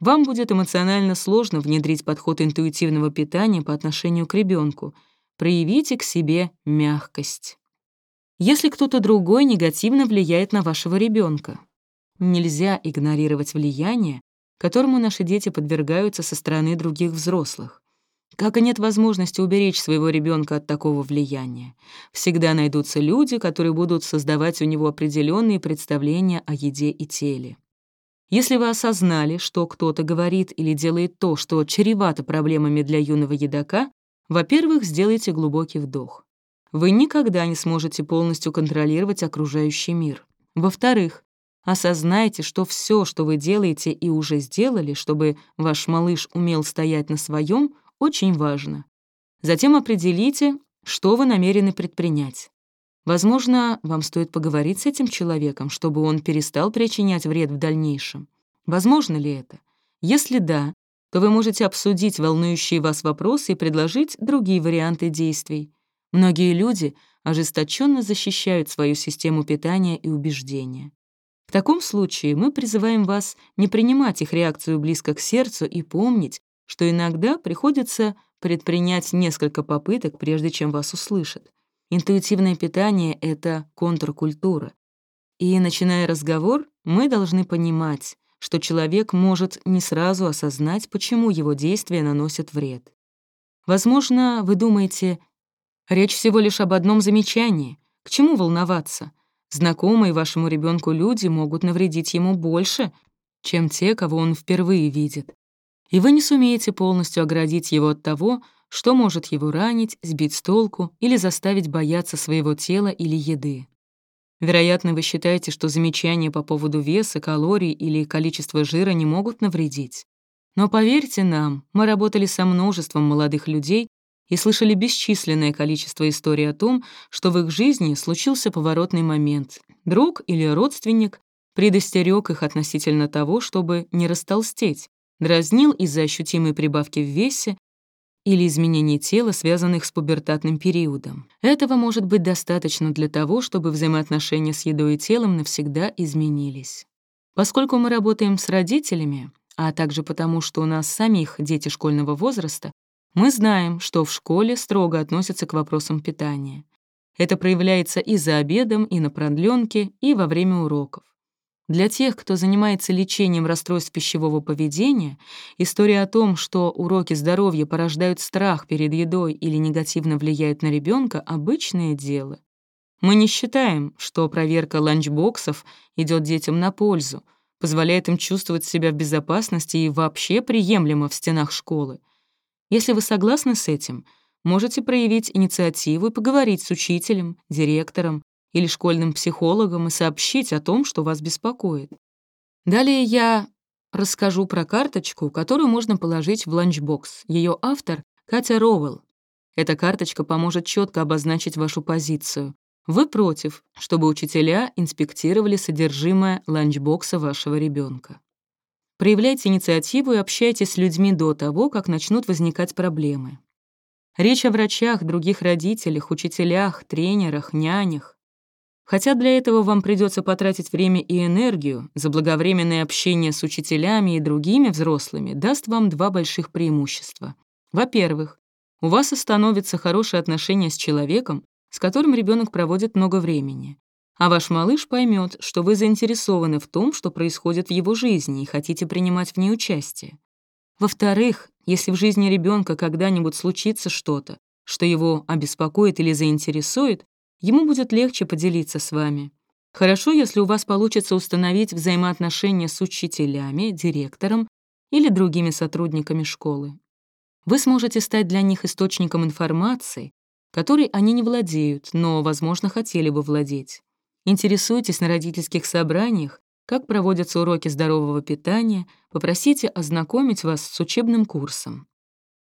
вам будет эмоционально сложно внедрить подход интуитивного питания по отношению к ребенку. Проявите к себе мягкость. Если кто-то другой негативно влияет на вашего ребенка, нельзя игнорировать влияние, которому наши дети подвергаются со стороны других взрослых. Как и нет возможности уберечь своего ребенка от такого влияния. Всегда найдутся люди, которые будут создавать у него определенные представления о еде и теле. Если вы осознали, что кто-то говорит или делает то, что чревато проблемами для юного едока, во-первых, сделайте глубокий вдох. вы никогда не сможете полностью контролировать окружающий мир. Во-вторых, осознайте, что все, что вы делаете и уже сделали, чтобы ваш малыш умел стоять на своем, очень важно. Затем определите, что вы намерены предпринять. Возможно, вам стоит поговорить с этим человеком, чтобы он перестал причинять вред в дальнейшем. Возможно ли это? Если да, то вы можете обсудить волнующие вас вопросы и предложить другие варианты действий. Многие люди ожесточенно защищают свою систему питания и убеждения. В таком случае мы призываем вас не принимать их реакцию близко к сердцу и помнить, что иногда приходится предпринять несколько попыток, прежде чем вас услышат. Интуитивное питание — это контркультура. И, начиная разговор, мы должны понимать, что человек может не сразу осознать, почему его действия наносят вред. Возможно, вы думаете, речь всего лишь об одном замечании. К чему волноваться? Знакомые вашему ребенку люди могут навредить ему больше, чем те, кого он впервые видит. И вы не сумеете полностью оградить его от того, что может его ранить, сбить с толку или заставить бояться своего тела или еды. Вероятно, вы считаете, что замечания по поводу веса, калорий или количества жира не могут навредить. Но поверьте нам, мы работали со множеством молодых людей и слышали бесчисленное количество историй о том, что в их жизни случился поворотный момент. Друг или родственник предостерег их относительно того, чтобы не растолстеть, дразнил из-за ощутимой прибавки в весе или изменений тела, связанных с пубертатным периодом. Этого может быть достаточно для того, чтобы взаимоотношения с едой и телом навсегда изменились. Поскольку мы работаем с родителями, а также потому, что у нас самих дети школьного возраста, мы знаем, что в школе строго относятся к вопросам питания. Это проявляется и за обедом, и на продленке, и во время уроков. Для тех, кто занимается лечением расстройств пищевого поведения, история о том, что уроки здоровья порождают страх перед едой или негативно влияют на ребенка, обычное дело. Мы не считаем, что проверка ланчбоксов идет детям на пользу, позволяет им чувствовать себя в безопасности и вообще приемлемо в стенах школы. Если вы согласны с этим, можете проявить инициативу и поговорить с учителем, директором, или школьным психологом и сообщить о том, что вас беспокоит. Далее я расскажу про карточку, которую можно положить в ланчбокс. Ее автор — Катя Роуэлл. Эта карточка поможет четко обозначить вашу позицию. Вы против, чтобы учителя инспектировали содержимое ланчбокса вашего ребенка. Проявляйте инициативу и общайтесь с людьми до того, как начнут возникать проблемы. Речь о врачах, других родителях, учителях, тренерах, нянях. Хотя для этого вам придется потратить время и энергию, заблаговременное общение с учителями и другими взрослыми даст вам два больших преимущества. Во-первых, у вас установится хорошее отношение с человеком, с которым ребенок проводит много времени. А ваш малыш поймет, что вы заинтересованы в том, что происходит в его жизни, и хотите принимать в ней участие. Во-вторых, если в жизни ребенка когда-нибудь случится что-то, что его обеспокоит или заинтересует, ему будет легче поделиться с вами. Хорошо, если у вас получится установить взаимоотношения с учителями, директором или другими сотрудниками школы. Вы сможете стать для них источником информации, которой они не владеют, но, возможно, хотели бы владеть. Интересуйтесь на родительских собраниях, как проводятся уроки здорового питания, попросите ознакомить вас с учебным курсом.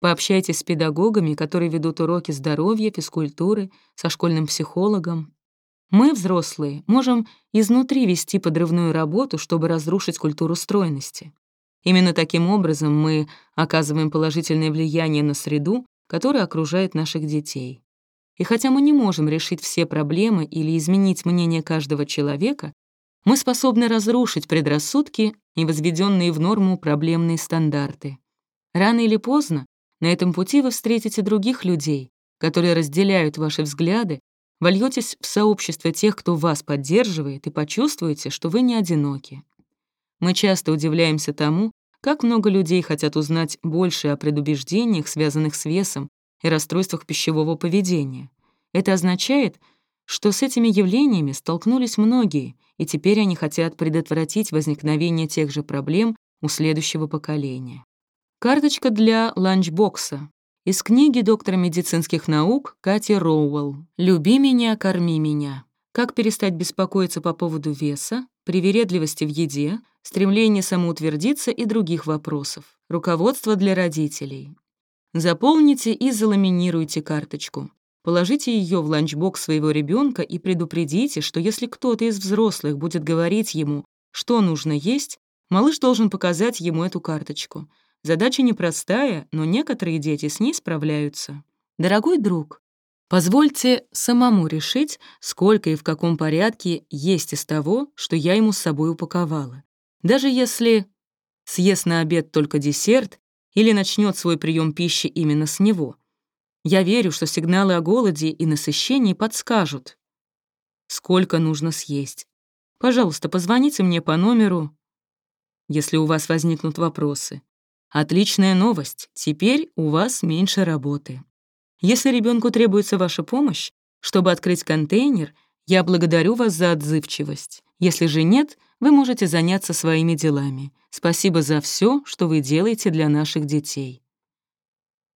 Пообщайтесь с педагогами, которые ведут уроки здоровья, физкультуры, со школьным психологом. Мы, взрослые, можем изнутри вести подрывную работу, чтобы разрушить культуру стройности. Именно таким образом мы оказываем положительное влияние на среду, которая окружает наших детей. И хотя мы не можем решить все проблемы или изменить мнение каждого человека, мы способны разрушить предрассудки и возведенные в норму проблемные стандарты. Рано или поздно на этом пути вы встретите других людей, которые разделяют ваши взгляды, вольетесь в сообщество тех, кто вас поддерживает, и почувствуете, что вы не одиноки. Мы часто удивляемся тому, как много людей хотят узнать больше о предубеждениях, связанных с весом и расстройствах пищевого поведения. Это означает, что с этими явлениями столкнулись многие, и теперь они хотят предотвратить возникновение тех же проблем у следующего поколения. Карточка для ланчбокса. Из книги доктора медицинских наук Кати Роуэлл «Люби меня, корми меня». Как перестать беспокоиться по поводу веса, привередливости в еде, стремления самоутвердиться и других вопросов. Руководство для родителей. Заполните и заламинируйте карточку. Положите ее в ланчбокс своего ребенка и предупредите, что если кто-то из взрослых будет говорить ему, что нужно есть, малыш должен показать ему эту карточку. Задача непростая, но некоторые дети с ней справляются. Дорогой друг, позвольте самому решить, сколько и в каком порядке есть из того, что я ему с собой упаковала. Даже если съест на обед только десерт или начнет свой прием пищи именно с него. Я верю, что сигналы о голоде и насыщении подскажут, сколько нужно съесть. Пожалуйста, позвоните мне по номеру, если у вас возникнут вопросы. Отличная новость. Теперь у вас меньше работы. Если ребенку требуется ваша помощь, чтобы открыть контейнер, я благодарю вас за отзывчивость. Если же нет, вы можете заняться своими делами. Спасибо за все, что вы делаете для наших детей.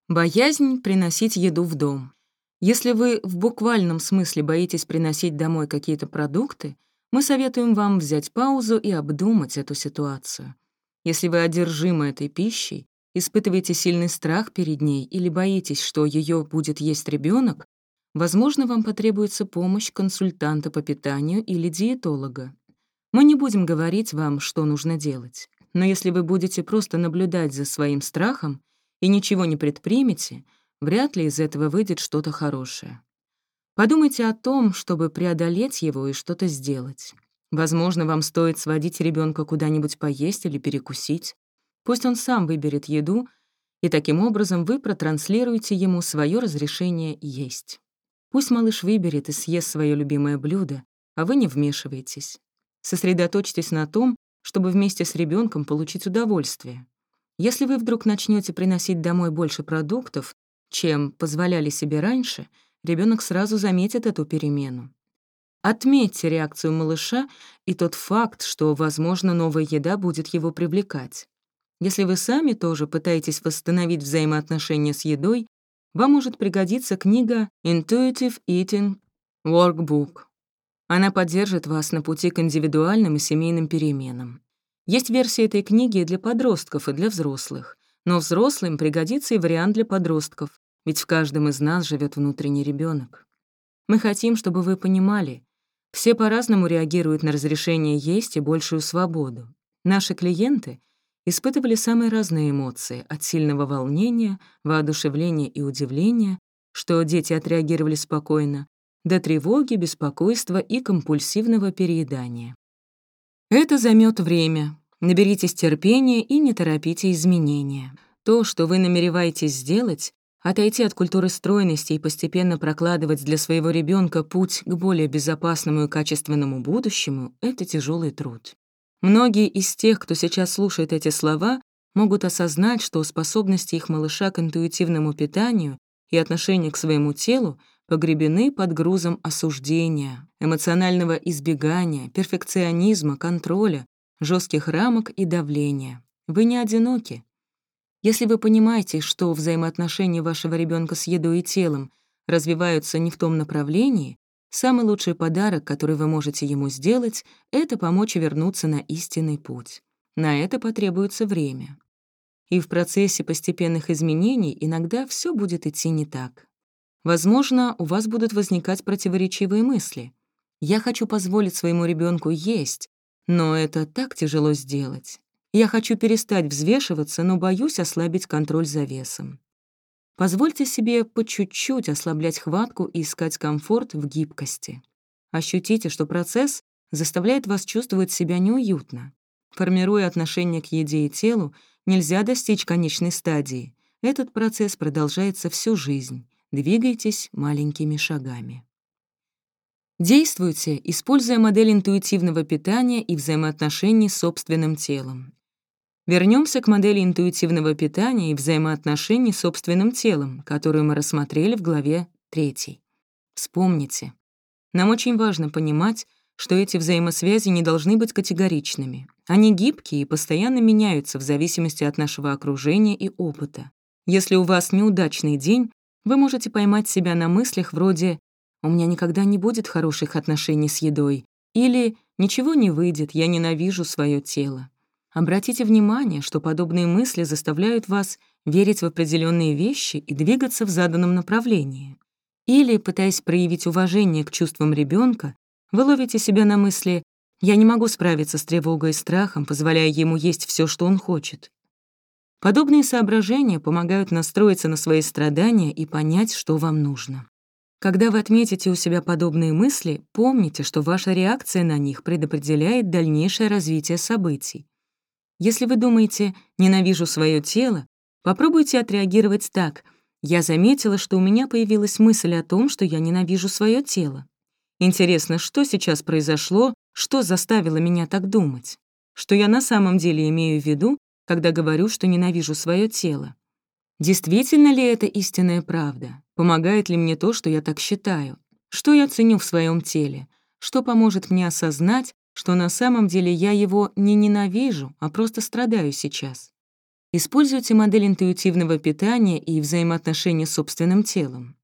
Боязнь приносить еду в дом. Если вы в буквальном смысле боитесь приносить домой какие-то продукты, мы советуем вам взять паузу и обдумать эту ситуацию. Если вы одержимы этой пищей, испытываете сильный страх перед ней или боитесь, что ее будет есть ребенок, возможно, вам потребуется помощь консультанта по питанию или диетолога. Мы не будем говорить вам, что нужно делать. Но если вы будете просто наблюдать за своим страхом и ничего не предпримете, вряд ли из этого выйдет что-то хорошее. Подумайте о том, чтобы преодолеть его и что-то сделать. Возможно, вам стоит сводить ребенка куда-нибудь поесть или перекусить. Пусть он сам выберет еду, и таким образом вы протранслируете ему свое разрешение есть. Пусть малыш выберет и съест свое любимое блюдо, а вы не вмешиваетесь. Сосредоточьтесь на том, чтобы вместе с ребенком получить удовольствие. Если вы вдруг начнете приносить домой больше продуктов, чем позволяли себе раньше, ребенок сразу заметит эту перемену. Отметьте реакцию малыша и тот факт, что, возможно, новая еда будет его привлекать. Если вы сами тоже пытаетесь восстановить взаимоотношения с едой, вам может пригодиться книга Intuitive Eating Workbook. Она поддержит вас на пути к индивидуальным и семейным переменам. Есть версия этой книги для подростков и для взрослых, но взрослым пригодится и вариант для подростков, ведь в каждом из нас живет внутренний ребенок. Мы хотим, чтобы вы понимали, все по-разному реагируют на разрешение есть и большую свободу. Наши клиенты испытывали самые разные эмоции, от сильного волнения, воодушевления и удивления, что дети отреагировали спокойно, до тревоги, беспокойства и компульсивного переедания. Это займет время. Наберитесь терпения и не торопите изменения. То, что вы намереваетесь сделать, Отойти от культуры стройности и постепенно прокладывать для своего ребенка путь к более безопасному и качественному будущему — это тяжелый труд. Многие из тех, кто сейчас слушает эти слова, могут осознать, что способности их малыша к интуитивному питанию и отношению к своему телу погребены под грузом осуждения, эмоционального избегания, перфекционизма, контроля, жестких рамок и давления. Вы не одиноки. Если вы понимаете, что взаимоотношения вашего ребенка с едой и телом развиваются не в том направлении, самый лучший подарок, который вы можете ему сделать, это помочь вернуться на истинный путь. На это потребуется время. И в процессе постепенных изменений иногда все будет идти не так. Возможно, у вас будут возникать противоречивые мысли. «Я хочу позволить своему ребенку есть», но это так тяжело сделать. Я хочу перестать взвешиваться, но боюсь ослабить контроль за весом. Позвольте себе по чуть-чуть ослаблять хватку и искать комфорт в гибкости. Ощутите, что процесс заставляет вас чувствовать себя неуютно. Формируя отношение к еде и телу, нельзя достичь конечной стадии. Этот процесс продолжается всю жизнь. Двигайтесь маленькими шагами. Действуйте, используя модель интуитивного питания и взаимоотношений с собственным телом. Вернемся к модели интуитивного питания и взаимоотношений с собственным телом, которую мы рассмотрели в главе 3. Вспомните. Нам очень важно понимать, что эти взаимосвязи не должны быть категоричными. Они гибкие и постоянно меняются в зависимости от нашего окружения и опыта. Если у вас неудачный день, вы можете поймать себя на мыслях вроде «У меня никогда не будет хороших отношений с едой» или «Ничего не выйдет, я ненавижу свое тело». Обратите внимание, что подобные мысли заставляют вас верить в определенные вещи и двигаться в заданном направлении. Или, пытаясь проявить уважение к чувствам ребенка, вы ловите себя на мысли «я не могу справиться с тревогой и страхом, позволяя ему есть все, что он хочет». Подобные соображения помогают настроиться на свои страдания и понять, что вам нужно. Когда вы отметите у себя подобные мысли, помните, что ваша реакция на них предопределяет дальнейшее развитие событий. Если вы думаете «ненавижу свое тело», попробуйте отреагировать так «я заметила, что у меня появилась мысль о том, что я ненавижу свое тело». Интересно, что сейчас произошло, что заставило меня так думать? Что я на самом деле имею в виду, когда говорю, что ненавижу свое тело. Действительно ли это истинная правда? Помогает ли мне то, что я так считаю? Что я ценю в своем теле? Что поможет мне осознать, что на самом деле я его не ненавижу, а просто страдаю сейчас? Используйте модель интуитивного питания и взаимоотношения с собственным телом.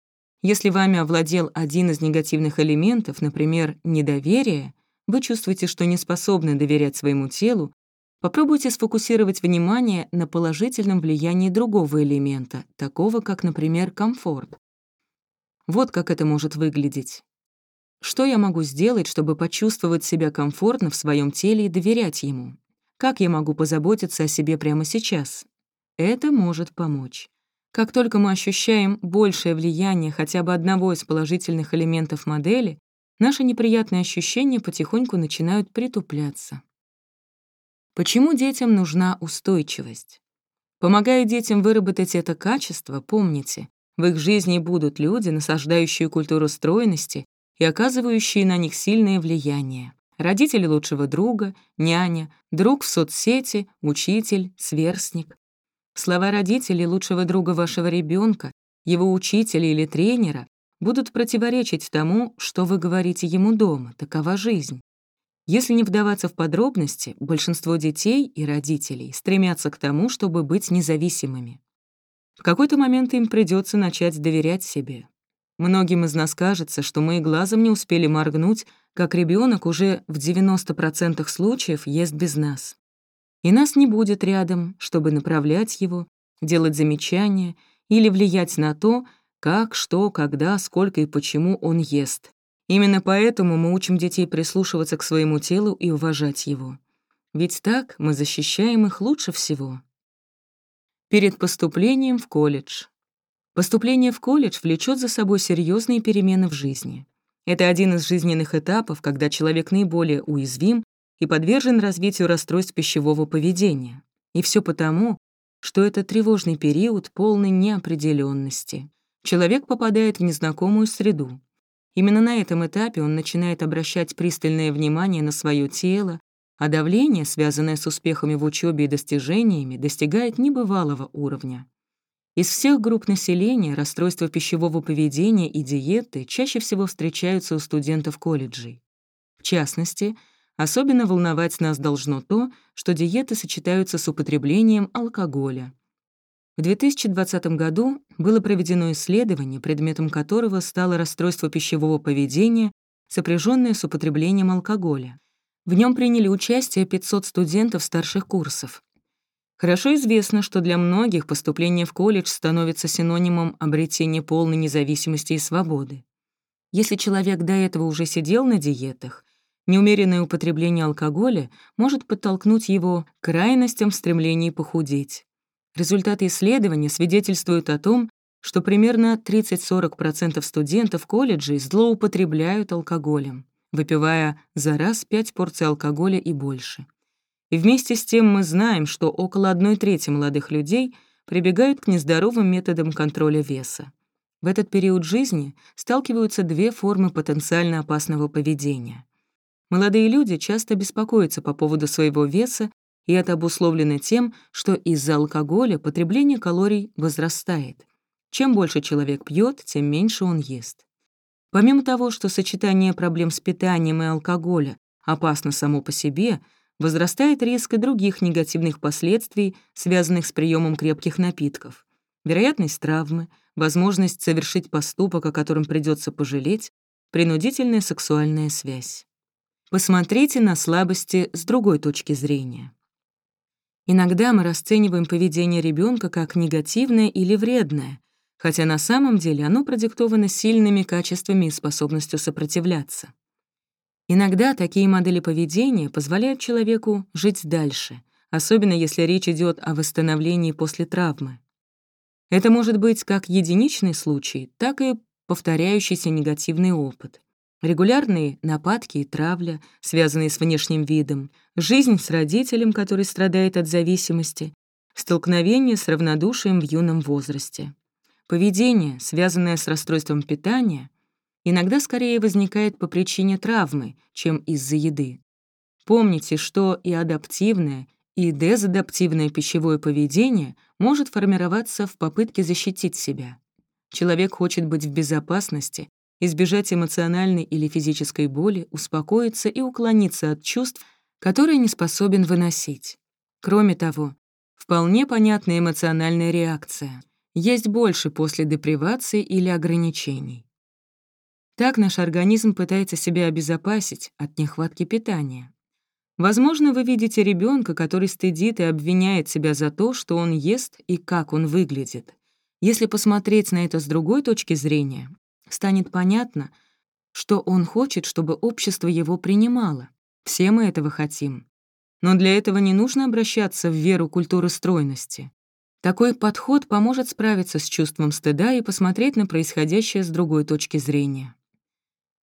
Если вами овладел один из негативных элементов, например, недоверие, вы чувствуете, что не способны доверять своему телу Попробуйте сфокусировать внимание на положительном влиянии другого элемента, такого как, например, комфорт. Вот как это может выглядеть. Что я могу сделать, чтобы почувствовать себя комфортно в своем теле и доверять ему? Как я могу позаботиться о себе прямо сейчас? Это может помочь. Как только мы ощущаем большее влияние хотя бы одного из положительных элементов модели, наши неприятные ощущения потихоньку начинают притупляться. Почему детям нужна устойчивость? Помогая детям выработать это качество, помните, в их жизни будут люди, насаждающие культуру стройности и оказывающие на них сильное влияние. Родители лучшего друга, няня, друг в соцсети, учитель, сверстник. Слова родителей лучшего друга вашего ребенка, его учителя или тренера будут противоречить тому, что вы говорите ему дома, такова жизнь. Если не вдаваться в подробности, большинство детей и родителей стремятся к тому, чтобы быть независимыми. В какой-то момент им придется начать доверять себе. Многим из нас кажется, что мы и глазом не успели моргнуть, как ребенок уже в 90% случаев ест без нас. И нас не будет рядом, чтобы направлять его, делать замечания или влиять на то, как, что, когда, сколько и почему он ест. Именно поэтому мы учим детей прислушиваться к своему телу и уважать его. Ведь так мы защищаем их лучше всего. Перед поступлением в колледж. Поступление в колледж влечет за собой серьезные перемены в жизни. Это один из жизненных этапов, когда человек наиболее уязвим и подвержен развитию расстройств пищевого поведения. И все потому, что это тревожный период полной неопределенности. Человек попадает в незнакомую среду, Именно на этом этапе он начинает обращать пристальное внимание на свое тело, а давление, связанное с успехами в учебе и достижениями, достигает небывалого уровня. Из всех групп населения расстройства пищевого поведения и диеты чаще всего встречаются у студентов колледжей. В частности, особенно волновать нас должно то, что диеты сочетаются с употреблением алкоголя. В 2020 году было проведено исследование, предметом которого стало расстройство пищевого поведения, сопряженное с употреблением алкоголя. В нем приняли участие 500 студентов старших курсов. Хорошо известно, что для многих поступление в колледж становится синонимом обретения полной независимости и свободы. Если человек до этого уже сидел на диетах, неумеренное употребление алкоголя может подтолкнуть его к крайностям в стремлении похудеть. Результаты исследования свидетельствуют о том, что примерно 30-40% студентов колледжей злоупотребляют алкоголем, выпивая за раз 5 порций алкоголя и больше. И вместе с тем мы знаем, что около одной трети молодых людей прибегают к нездоровым методам контроля веса. В этот период жизни сталкиваются две формы потенциально опасного поведения. Молодые люди часто беспокоятся по поводу своего веса и это обусловлено тем, что из-за алкоголя потребление калорий возрастает. Чем больше человек пьет, тем меньше он ест. Помимо того, что сочетание проблем с питанием и алкоголя опасно само по себе, возрастает риск и других негативных последствий, связанных с приемом крепких напитков. вероятность травмы, возможность совершить поступок, о котором придется пожалеть, принудительная сексуальная связь. Посмотрите на слабости с другой точки зрения. Иногда мы расцениваем поведение ребенка как негативное или вредное, хотя на самом деле оно продиктовано сильными качествами и способностью сопротивляться. Иногда такие модели поведения позволяют человеку жить дальше, особенно если речь идет о восстановлении после травмы. Это может быть как единичный случай, так и повторяющийся негативный опыт. Регулярные нападки и травля, связанные с внешним видом, жизнь с родителем, который страдает от зависимости, столкновение с равнодушием в юном возрасте. Поведение, связанное с расстройством питания, иногда скорее возникает по причине травмы, чем из-за еды. Помните, что и адаптивное, и дезадаптивное пищевое поведение может формироваться в попытке защитить себя. Человек хочет быть в безопасности избежать эмоциональной или физической боли, успокоиться и уклониться от чувств, которые не способен выносить. Кроме того, вполне понятная эмоциональная реакция. Есть больше после депривации или ограничений. Так наш организм пытается себя обезопасить от нехватки питания. Возможно, вы видите ребенка, который стыдит и обвиняет себя за то, что он ест и как он выглядит. Если посмотреть на это с другой точки зрения, станет понятно, что он хочет, чтобы общество его принимало. Все мы этого хотим. Но для этого не нужно обращаться в веру культуры стройности. Такой подход поможет справиться с чувством стыда и посмотреть на происходящее с другой точки зрения.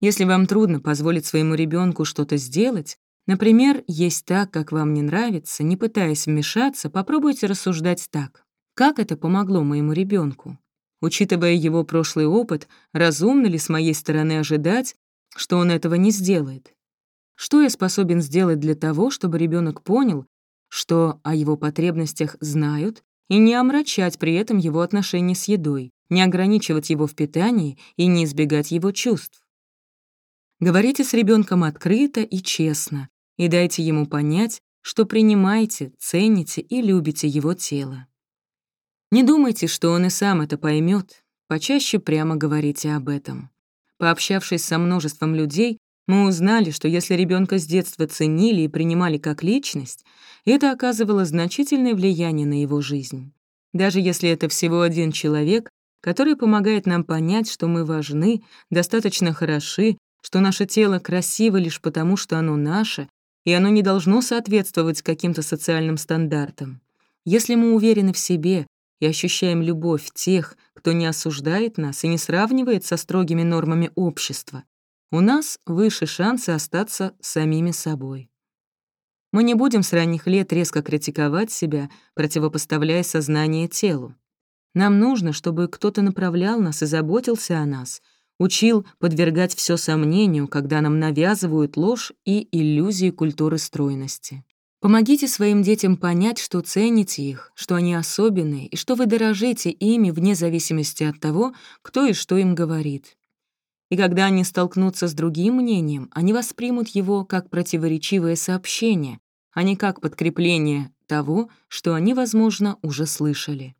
Если вам трудно позволить своему ребенку что-то сделать, например, есть так, как вам не нравится, не пытаясь вмешаться, попробуйте рассуждать так. Как это помогло моему ребенку? Учитывая его прошлый опыт, разумно ли с моей стороны ожидать, что он этого не сделает? Что я способен сделать для того, чтобы ребенок понял, что о его потребностях знают, и не омрачать при этом его отношения с едой, не ограничивать его в питании и не избегать его чувств? Говорите с ребенком открыто и честно, и дайте ему понять, что принимаете, цените и любите его тело. Не думайте, что он и сам это поймет. Почаще прямо говорите об этом. Пообщавшись со множеством людей, мы узнали, что если ребенка с детства ценили и принимали как личность, это оказывало значительное влияние на его жизнь. Даже если это всего один человек, который помогает нам понять, что мы важны, достаточно хороши, что наше тело красиво лишь потому, что оно наше, и оно не должно соответствовать каким-то социальным стандартам. Если мы уверены в себе, и ощущаем любовь тех, кто не осуждает нас и не сравнивает со строгими нормами общества, у нас выше шансы остаться самими собой. Мы не будем с ранних лет резко критиковать себя, противопоставляя сознание телу. Нам нужно, чтобы кто-то направлял нас и заботился о нас, учил подвергать все сомнению, когда нам навязывают ложь и иллюзии культуры стройности. Помогите своим детям понять, что цените их, что они особенные и что вы дорожите ими вне зависимости от того, кто и что им говорит. И когда они столкнутся с другим мнением, они воспримут его как противоречивое сообщение, а не как подкрепление того, что они, возможно, уже слышали.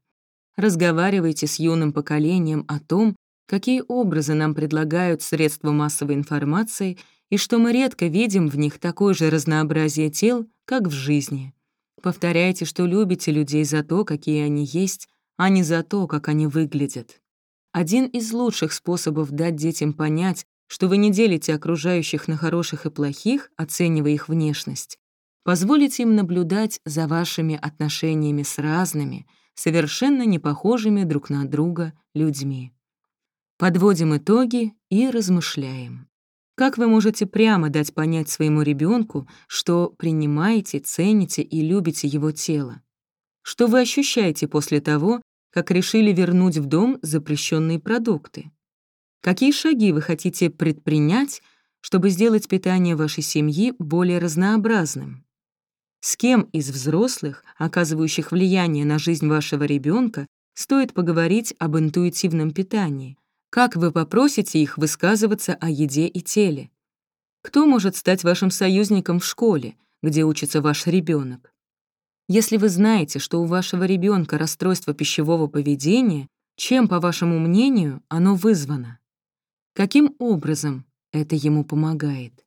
Разговаривайте с юным поколением о том, какие образы нам предлагают средства массовой информации и что мы редко видим в них такое же разнообразие тел, как в жизни. Повторяйте, что любите людей за то, какие они есть, а не за то, как они выглядят. Один из лучших способов дать детям понять, что вы не делите окружающих на хороших и плохих, оценивая их внешность, позволить им наблюдать за вашими отношениями с разными, совершенно непохожими друг на друга людьми. Подводим итоги и размышляем. Как вы можете прямо дать понять своему ребенку, что принимаете, цените и любите его тело? Что вы ощущаете после того, как решили вернуть в дом запрещенные продукты? Какие шаги вы хотите предпринять, чтобы сделать питание вашей семьи более разнообразным? С кем из взрослых, оказывающих влияние на жизнь вашего ребенка, стоит поговорить об интуитивном питании, как вы попросите их высказываться о еде и теле? Кто может стать вашим союзником в школе, где учится ваш ребенок? Если вы знаете, что у вашего ребенка расстройство пищевого поведения, чем, по вашему мнению, оно вызвано? Каким образом это ему помогает?